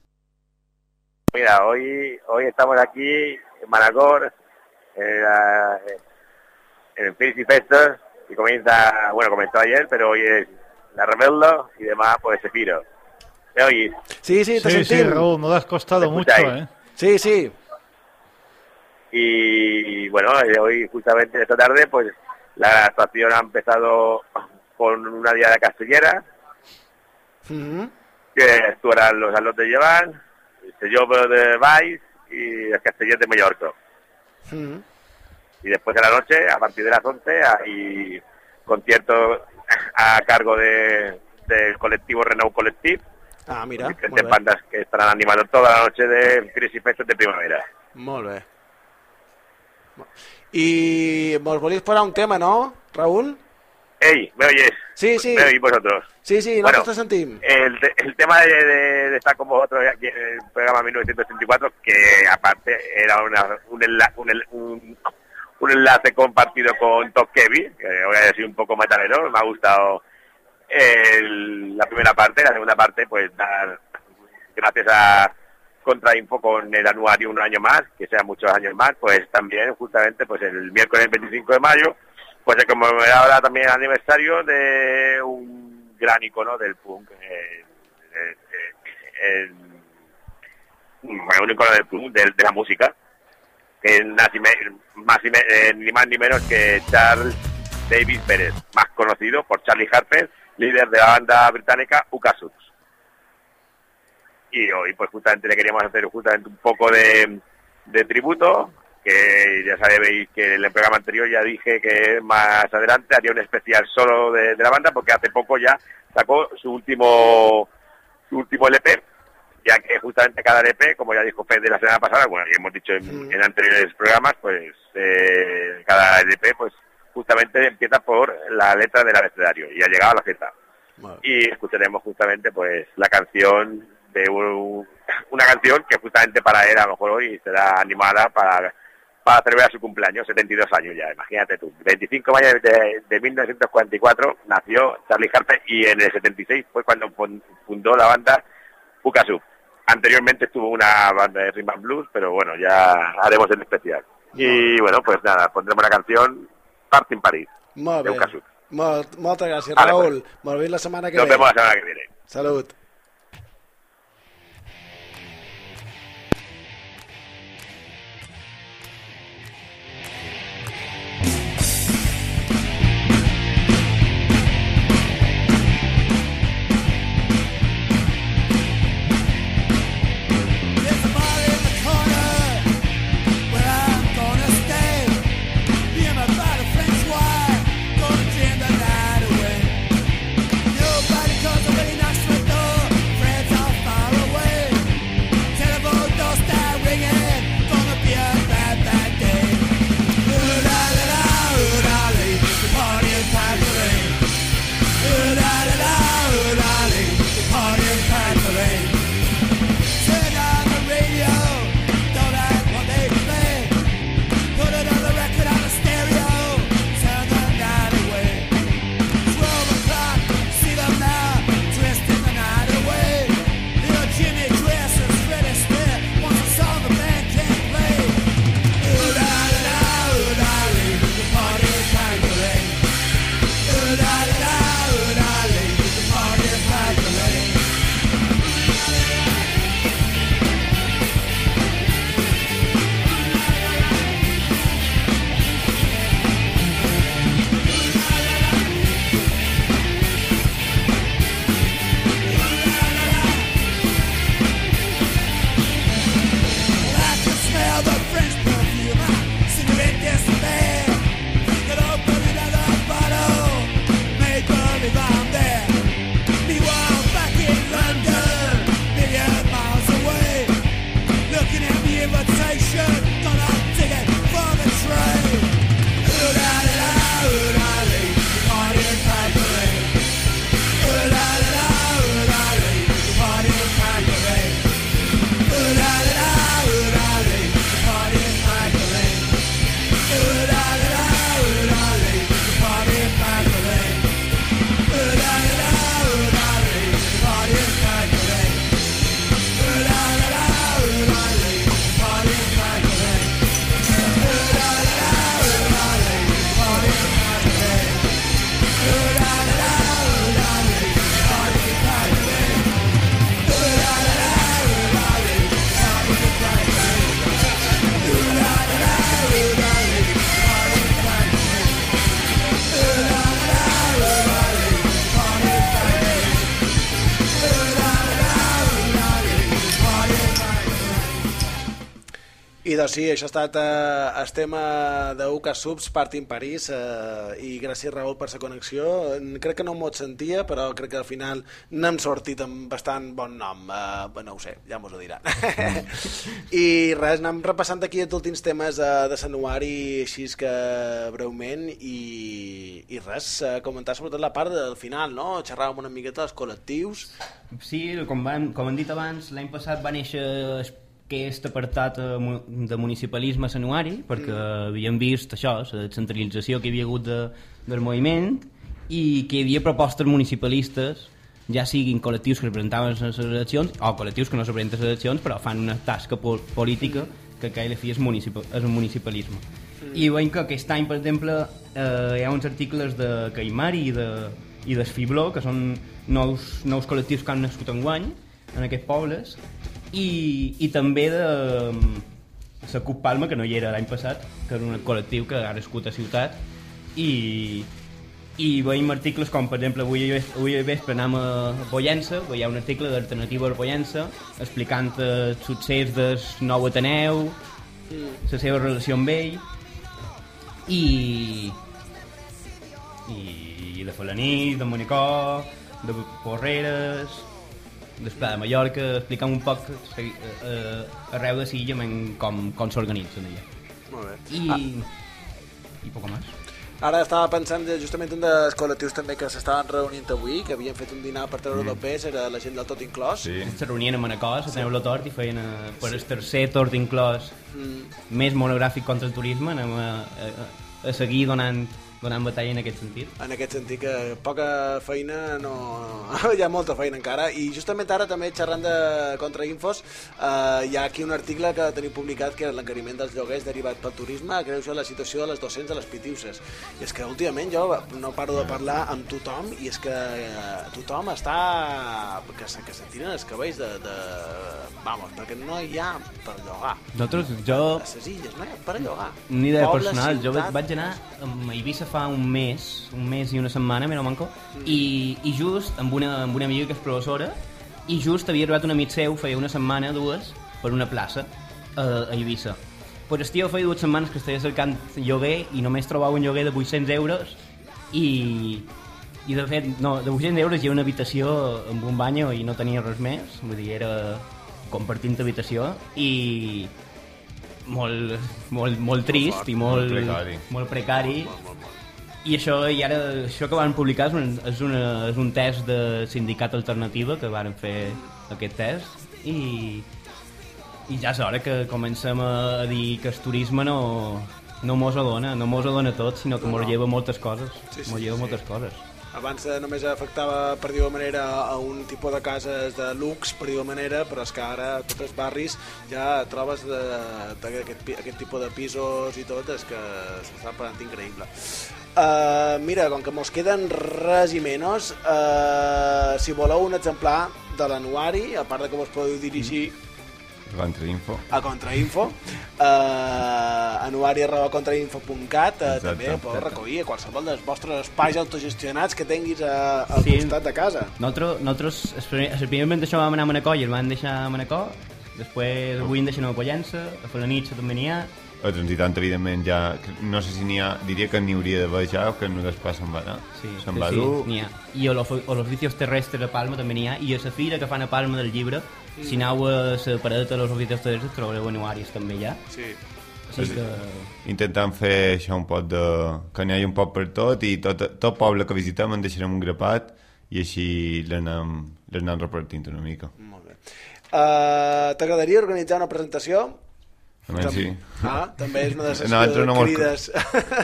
Mira, hoy, hoy estamos aquí en Manacor, en, la- en el Fantasy Festa, y comienza, bueno, comenzó ayer, pero hoy es la Rebeldo y demás, pues Sepiro. ¿Me oís? Sí, sí, te Sí, sí, sentim. Raúl, no le has costado ¿Me mucho? ¿eh? Sí, sí. Y bueno, eh, hoy justamente esta tarde, pues la actuación ha empezado con una diada castellera, que actuarán los Aldos de Llevan, el Sellobo de Valls y el Castellet de Mallorca. Y después de la noche, a partir de las 11, hay conciertos a cargo de, del colectivo Renault Collective, Ah, mira, diferentes bé. bandas que estarán animando toda la noche de Crisis Fest de primavera. Molt bé. I volies posar un tema, no, Raúl? ¡Ey! ¿Me oyes? Sí, sí. ¿Me oís vosotros? Sí, sí, Bueno, nosaltres te sentim. El, te- el tema de, de- de estar con vosotros aquí en el programa 1984, que aparte era una- un, enla- un, el- un- un enlace compartido con Top Kevin, que voy a decir un poco metalero, me ha gustado el- la primera parte, la segunda parte, pues dar gracias a Contrainfo con el anuario un año más, que sean muchos años más, pues también justamente pues el miércoles 25 de mayo, pues se conmemoraba también el aniversario de un gran icono del punk, eh, eh, eh, un icono del punk, de, la música, que es eh, ni más ni menos que Charles David Pérez, más conocido por Charlie Harper, líder de la banda británica Ukasux. Y hoy pues justamente le queríamos hacer justamente un poco de, de tributo, que ya sabéis que en el programa anterior ya dije que más adelante haría un especial solo de, de la banda, porque hace poco ya sacó su último su último LP, ya que justamente cada LP, como ya dijo Fed de la semana pasada, bueno, y hemos dicho en, en anteriores programas, pues eh, cada LP pues justamente empieza por la letra del abecedario y ha llegado a la Z. Y escucharemos justamente pues la canción de un- una canción que justamente para él a lo mejor hoy será animada para para celebrar su cumpleaños, 72 años ya, imagínate tú. 25 de mayo de, de 1944 nació Charlie Harper y en el 76 fue cuando fun- fundó la banda Ukasub. Anteriormente estuvo una banda de rhythm blues, pero bueno, ya haremos el especial. Y bueno, pues nada, pondremos la canción Party in Paris Molt de. Molt, moltes gràcies. Molt bé la setmana que Nos ve. vemos la semana que viene. Salut. I doncs sí, això ha estat eh, el tema d'UCA Subs, Party in París, eh, i gràcies Raül per la connexió. Crec que no m'ho sentia, però crec que al final n'hem sortit amb bastant bon nom. Eh, no ho sé, ja mos ho diran. I res, anem repassant aquí els últims temes eh, de Sanuari, així que breument, i, i res, eh, comentar sobretot la part del final, no? Xerràvem una miqueta dels col·lectius. Sí, com, van, com hem dit abans, l'any passat va néixer aquest apartat eh, de municipalisme sanuari, perquè havíem vist això, la centralització que hi havia hagut de, del moviment, i que hi havia propostes municipalistes, ja siguin col·lectius que representaven les eleccions o col·lectius que no representen les eleccions, però fan una tasca pol política que a la fi és, municipal, és un municipalisme. I veiem que aquest any, per exemple, eh, hi ha uns articles de Caimari i de, i d'Esfibló, que són nous, nous col·lectius que han nascut enguany en aquests pobles, i, i també de la CUP Palma, que no hi era l'any passat, que era un col·lectiu que ha nascut a ciutat, i, i veiem articles com, per exemple, avui, avui vespre anem a Pollença, hi ha un article d'Alternativa a Pollença, explicant els succés del nou Ateneu, la seva relació amb ell, i, i de Falanís, de Manicó, de Porreres, Pla de Mallorca, explicant un poc eh, eh, arreu de Silla en com, com s'organitzen allà. Molt bé. I, Ah. i poc més. Ara estava pensant justament un dels col·lectius també que s'estaven reunint avui, que havien fet un dinar per treure mm. pes, era la gent del tot inclòs. Sí. Se reunien a Manacor, a Teneu la Tort, i feien eh, per el tercer tort inclòs Mm. més monogràfic contra el turisme, anem a, a, a seguir donant, donant batalla en aquest sentit. En aquest sentit que poca feina no... hi ha molta feina encara. I justament ara també xerrant de contrainfos eh, hi ha aquí un article que tenim publicat que és l'encariment dels lloguers derivat pel turisme agreuja la situació de les docents de les pitiuses i és que últimament jo no paro de parlar amb tothom i és que eh, tothom està que se, que se tiren els cabells de, de... vamos, perquè no hi ha per llogar. Nosaltres, jo, a les illes no hi ha per llogar. Ni idea Poble, personal, jo ciutat, vaig anar a Eivissa fa un mes, un mes i una setmana, mira manco, i, i just amb una, amb una amiga que és professora, i just havia arribat un amic seu, feia una setmana, dues, per una plaça a, a Eivissa. Pues el tio feia dues setmanes que estava cercant lloguer i només trobava un lloguer de 800 euros i, i de fet, no, de 800 euros hi ha una habitació amb un banyo i no tenia res més, vull dir, era compartint habitació i molt, molt, molt trist i molt, Molt precari. molt precari. I això, i ara, això que van publicar és un, és, una, és un test de sindicat alternativa que van fer aquest test i, i ja és hora que comencem a dir que el turisme no, no mos adona, no mos adona tot, sinó que No, mos no. lleva moltes coses. Sí, sí, mos lleva sí. moltes coses. Abans eh, només afectava, per dir-ho manera, a un tipus de cases de lux, per dir-ho manera, però és que ara a tots els barris ja trobes de, de, aquest, aquest tipus de pisos i tot, és que s'està parant increïble. Uh, mira, com que mos queden res i menys, uh, si voleu un exemplar de l'anuari, a part de que vos podeu dirigir Contrainfo. a Contrainfo uh, anuari arroba contrainfo.cat uh, Exacte. també podeu recollir a qualsevol dels vostres espais autogestionats que tinguis a, al Sí. costat de casa Nosaltres, nosaltres el primer- moment això vam anar a Manacor i el van deixar a Manacor, després avui en deixen a Pollença, a Falanitxa també n'hi ha, A Transitant, evidentment, ja... No sé si n'hi ha... Diria que n'hi hauria d'haver ja o que no després se'n va anar. Sí, se'n sí, va sí, dur... n'hi ha. I a los, a los vicios terrestres a Palma també n'hi ha, i a la fira que fan a Palma del llibre, Mm. si aneu a la parada de los vicios terrestres trobareu anuaris també ja. sí. Així que... Intentant fer això un poc de... que n'hi hagi un poc per tot i tot, tot poble que visitem en deixarem un grapat i així l'anem repartint una mica. Molt bé. Uh, T'agradaria organitzar una presentació? Més, sí. Ah, també és una de les Nosaltres no mos, crides.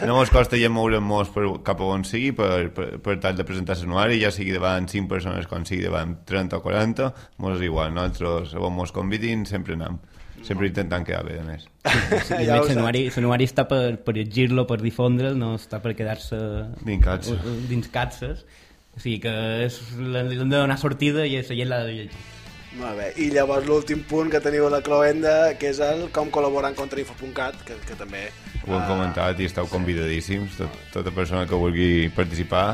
no mos costa ja moure'ns per cap a on sigui per, per, per tal de presentar l'anuari, ja sigui davant 5 persones com sigui davant 30 o 40, mos és igual, nosaltres on mos convidin sempre anem. Sempre intentant quedar bé, a més. Sí, Ja l'anuari l'anuari està per, per llegir-lo, per difondre'l, no està per quedar-se Dins catsa. dins catses. O sigui que és- l'hem de donar sortida i la gent l'ha de llegir. Molt bé. I llavors l'últim punt que teniu a la cloenda, que és el com col·laborar en contrainfo.cat, que, que també... Ho hem ah, comentat i esteu convidadíssims. Tot, tota persona que vulgui participar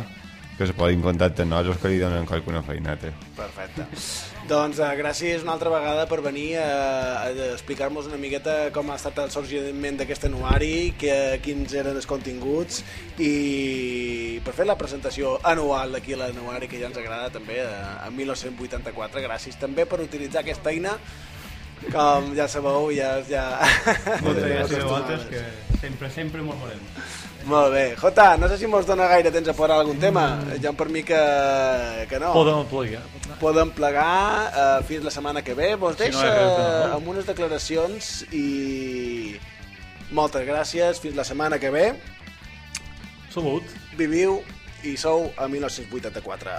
que se posin en contacte amb nosaltres que li donen qualsevol feineta. Perfecte. Doncs uh, gràcies una altra vegada per venir a, a explicar-nos una miqueta com ha estat el sorgiment d'aquest anuari, que, quins eren els continguts i per fer la presentació anual d'aquí a l'anuari que ja ens agrada també a, a 1984. Gràcies també per utilitzar aquesta eina com ja sabeu, ja... ja... Moltes gràcies a vosaltres, que sempre, sempre molt volem. Molt bé. Jota, no sé si mos dona gaire temps a posar algun tema. Ja per mi que, que no. Podem plegar. Podem plegar uh, fins la setmana que ve. Vos Si no deixa ha res de nou. amb unes declaracions i moltes gràcies. Fins la setmana que ve. Salut. Viviu i sou a 1984.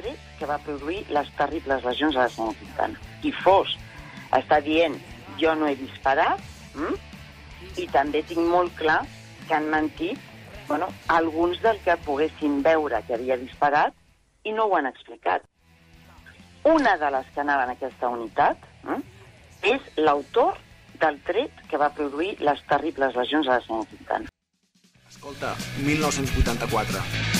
Tret que va produir les terribles lesions a la Quintana. Qui fos està dient jo no he disparat hm? i també tinc molt clar que han mentit bueno, alguns del que poguessin veure que havia disparat i no ho han explicat. Una de les que anaven a aquesta unitat hm? és l'autor del tret que va produir les terribles lesions a la Quintana. Escolta, 1984.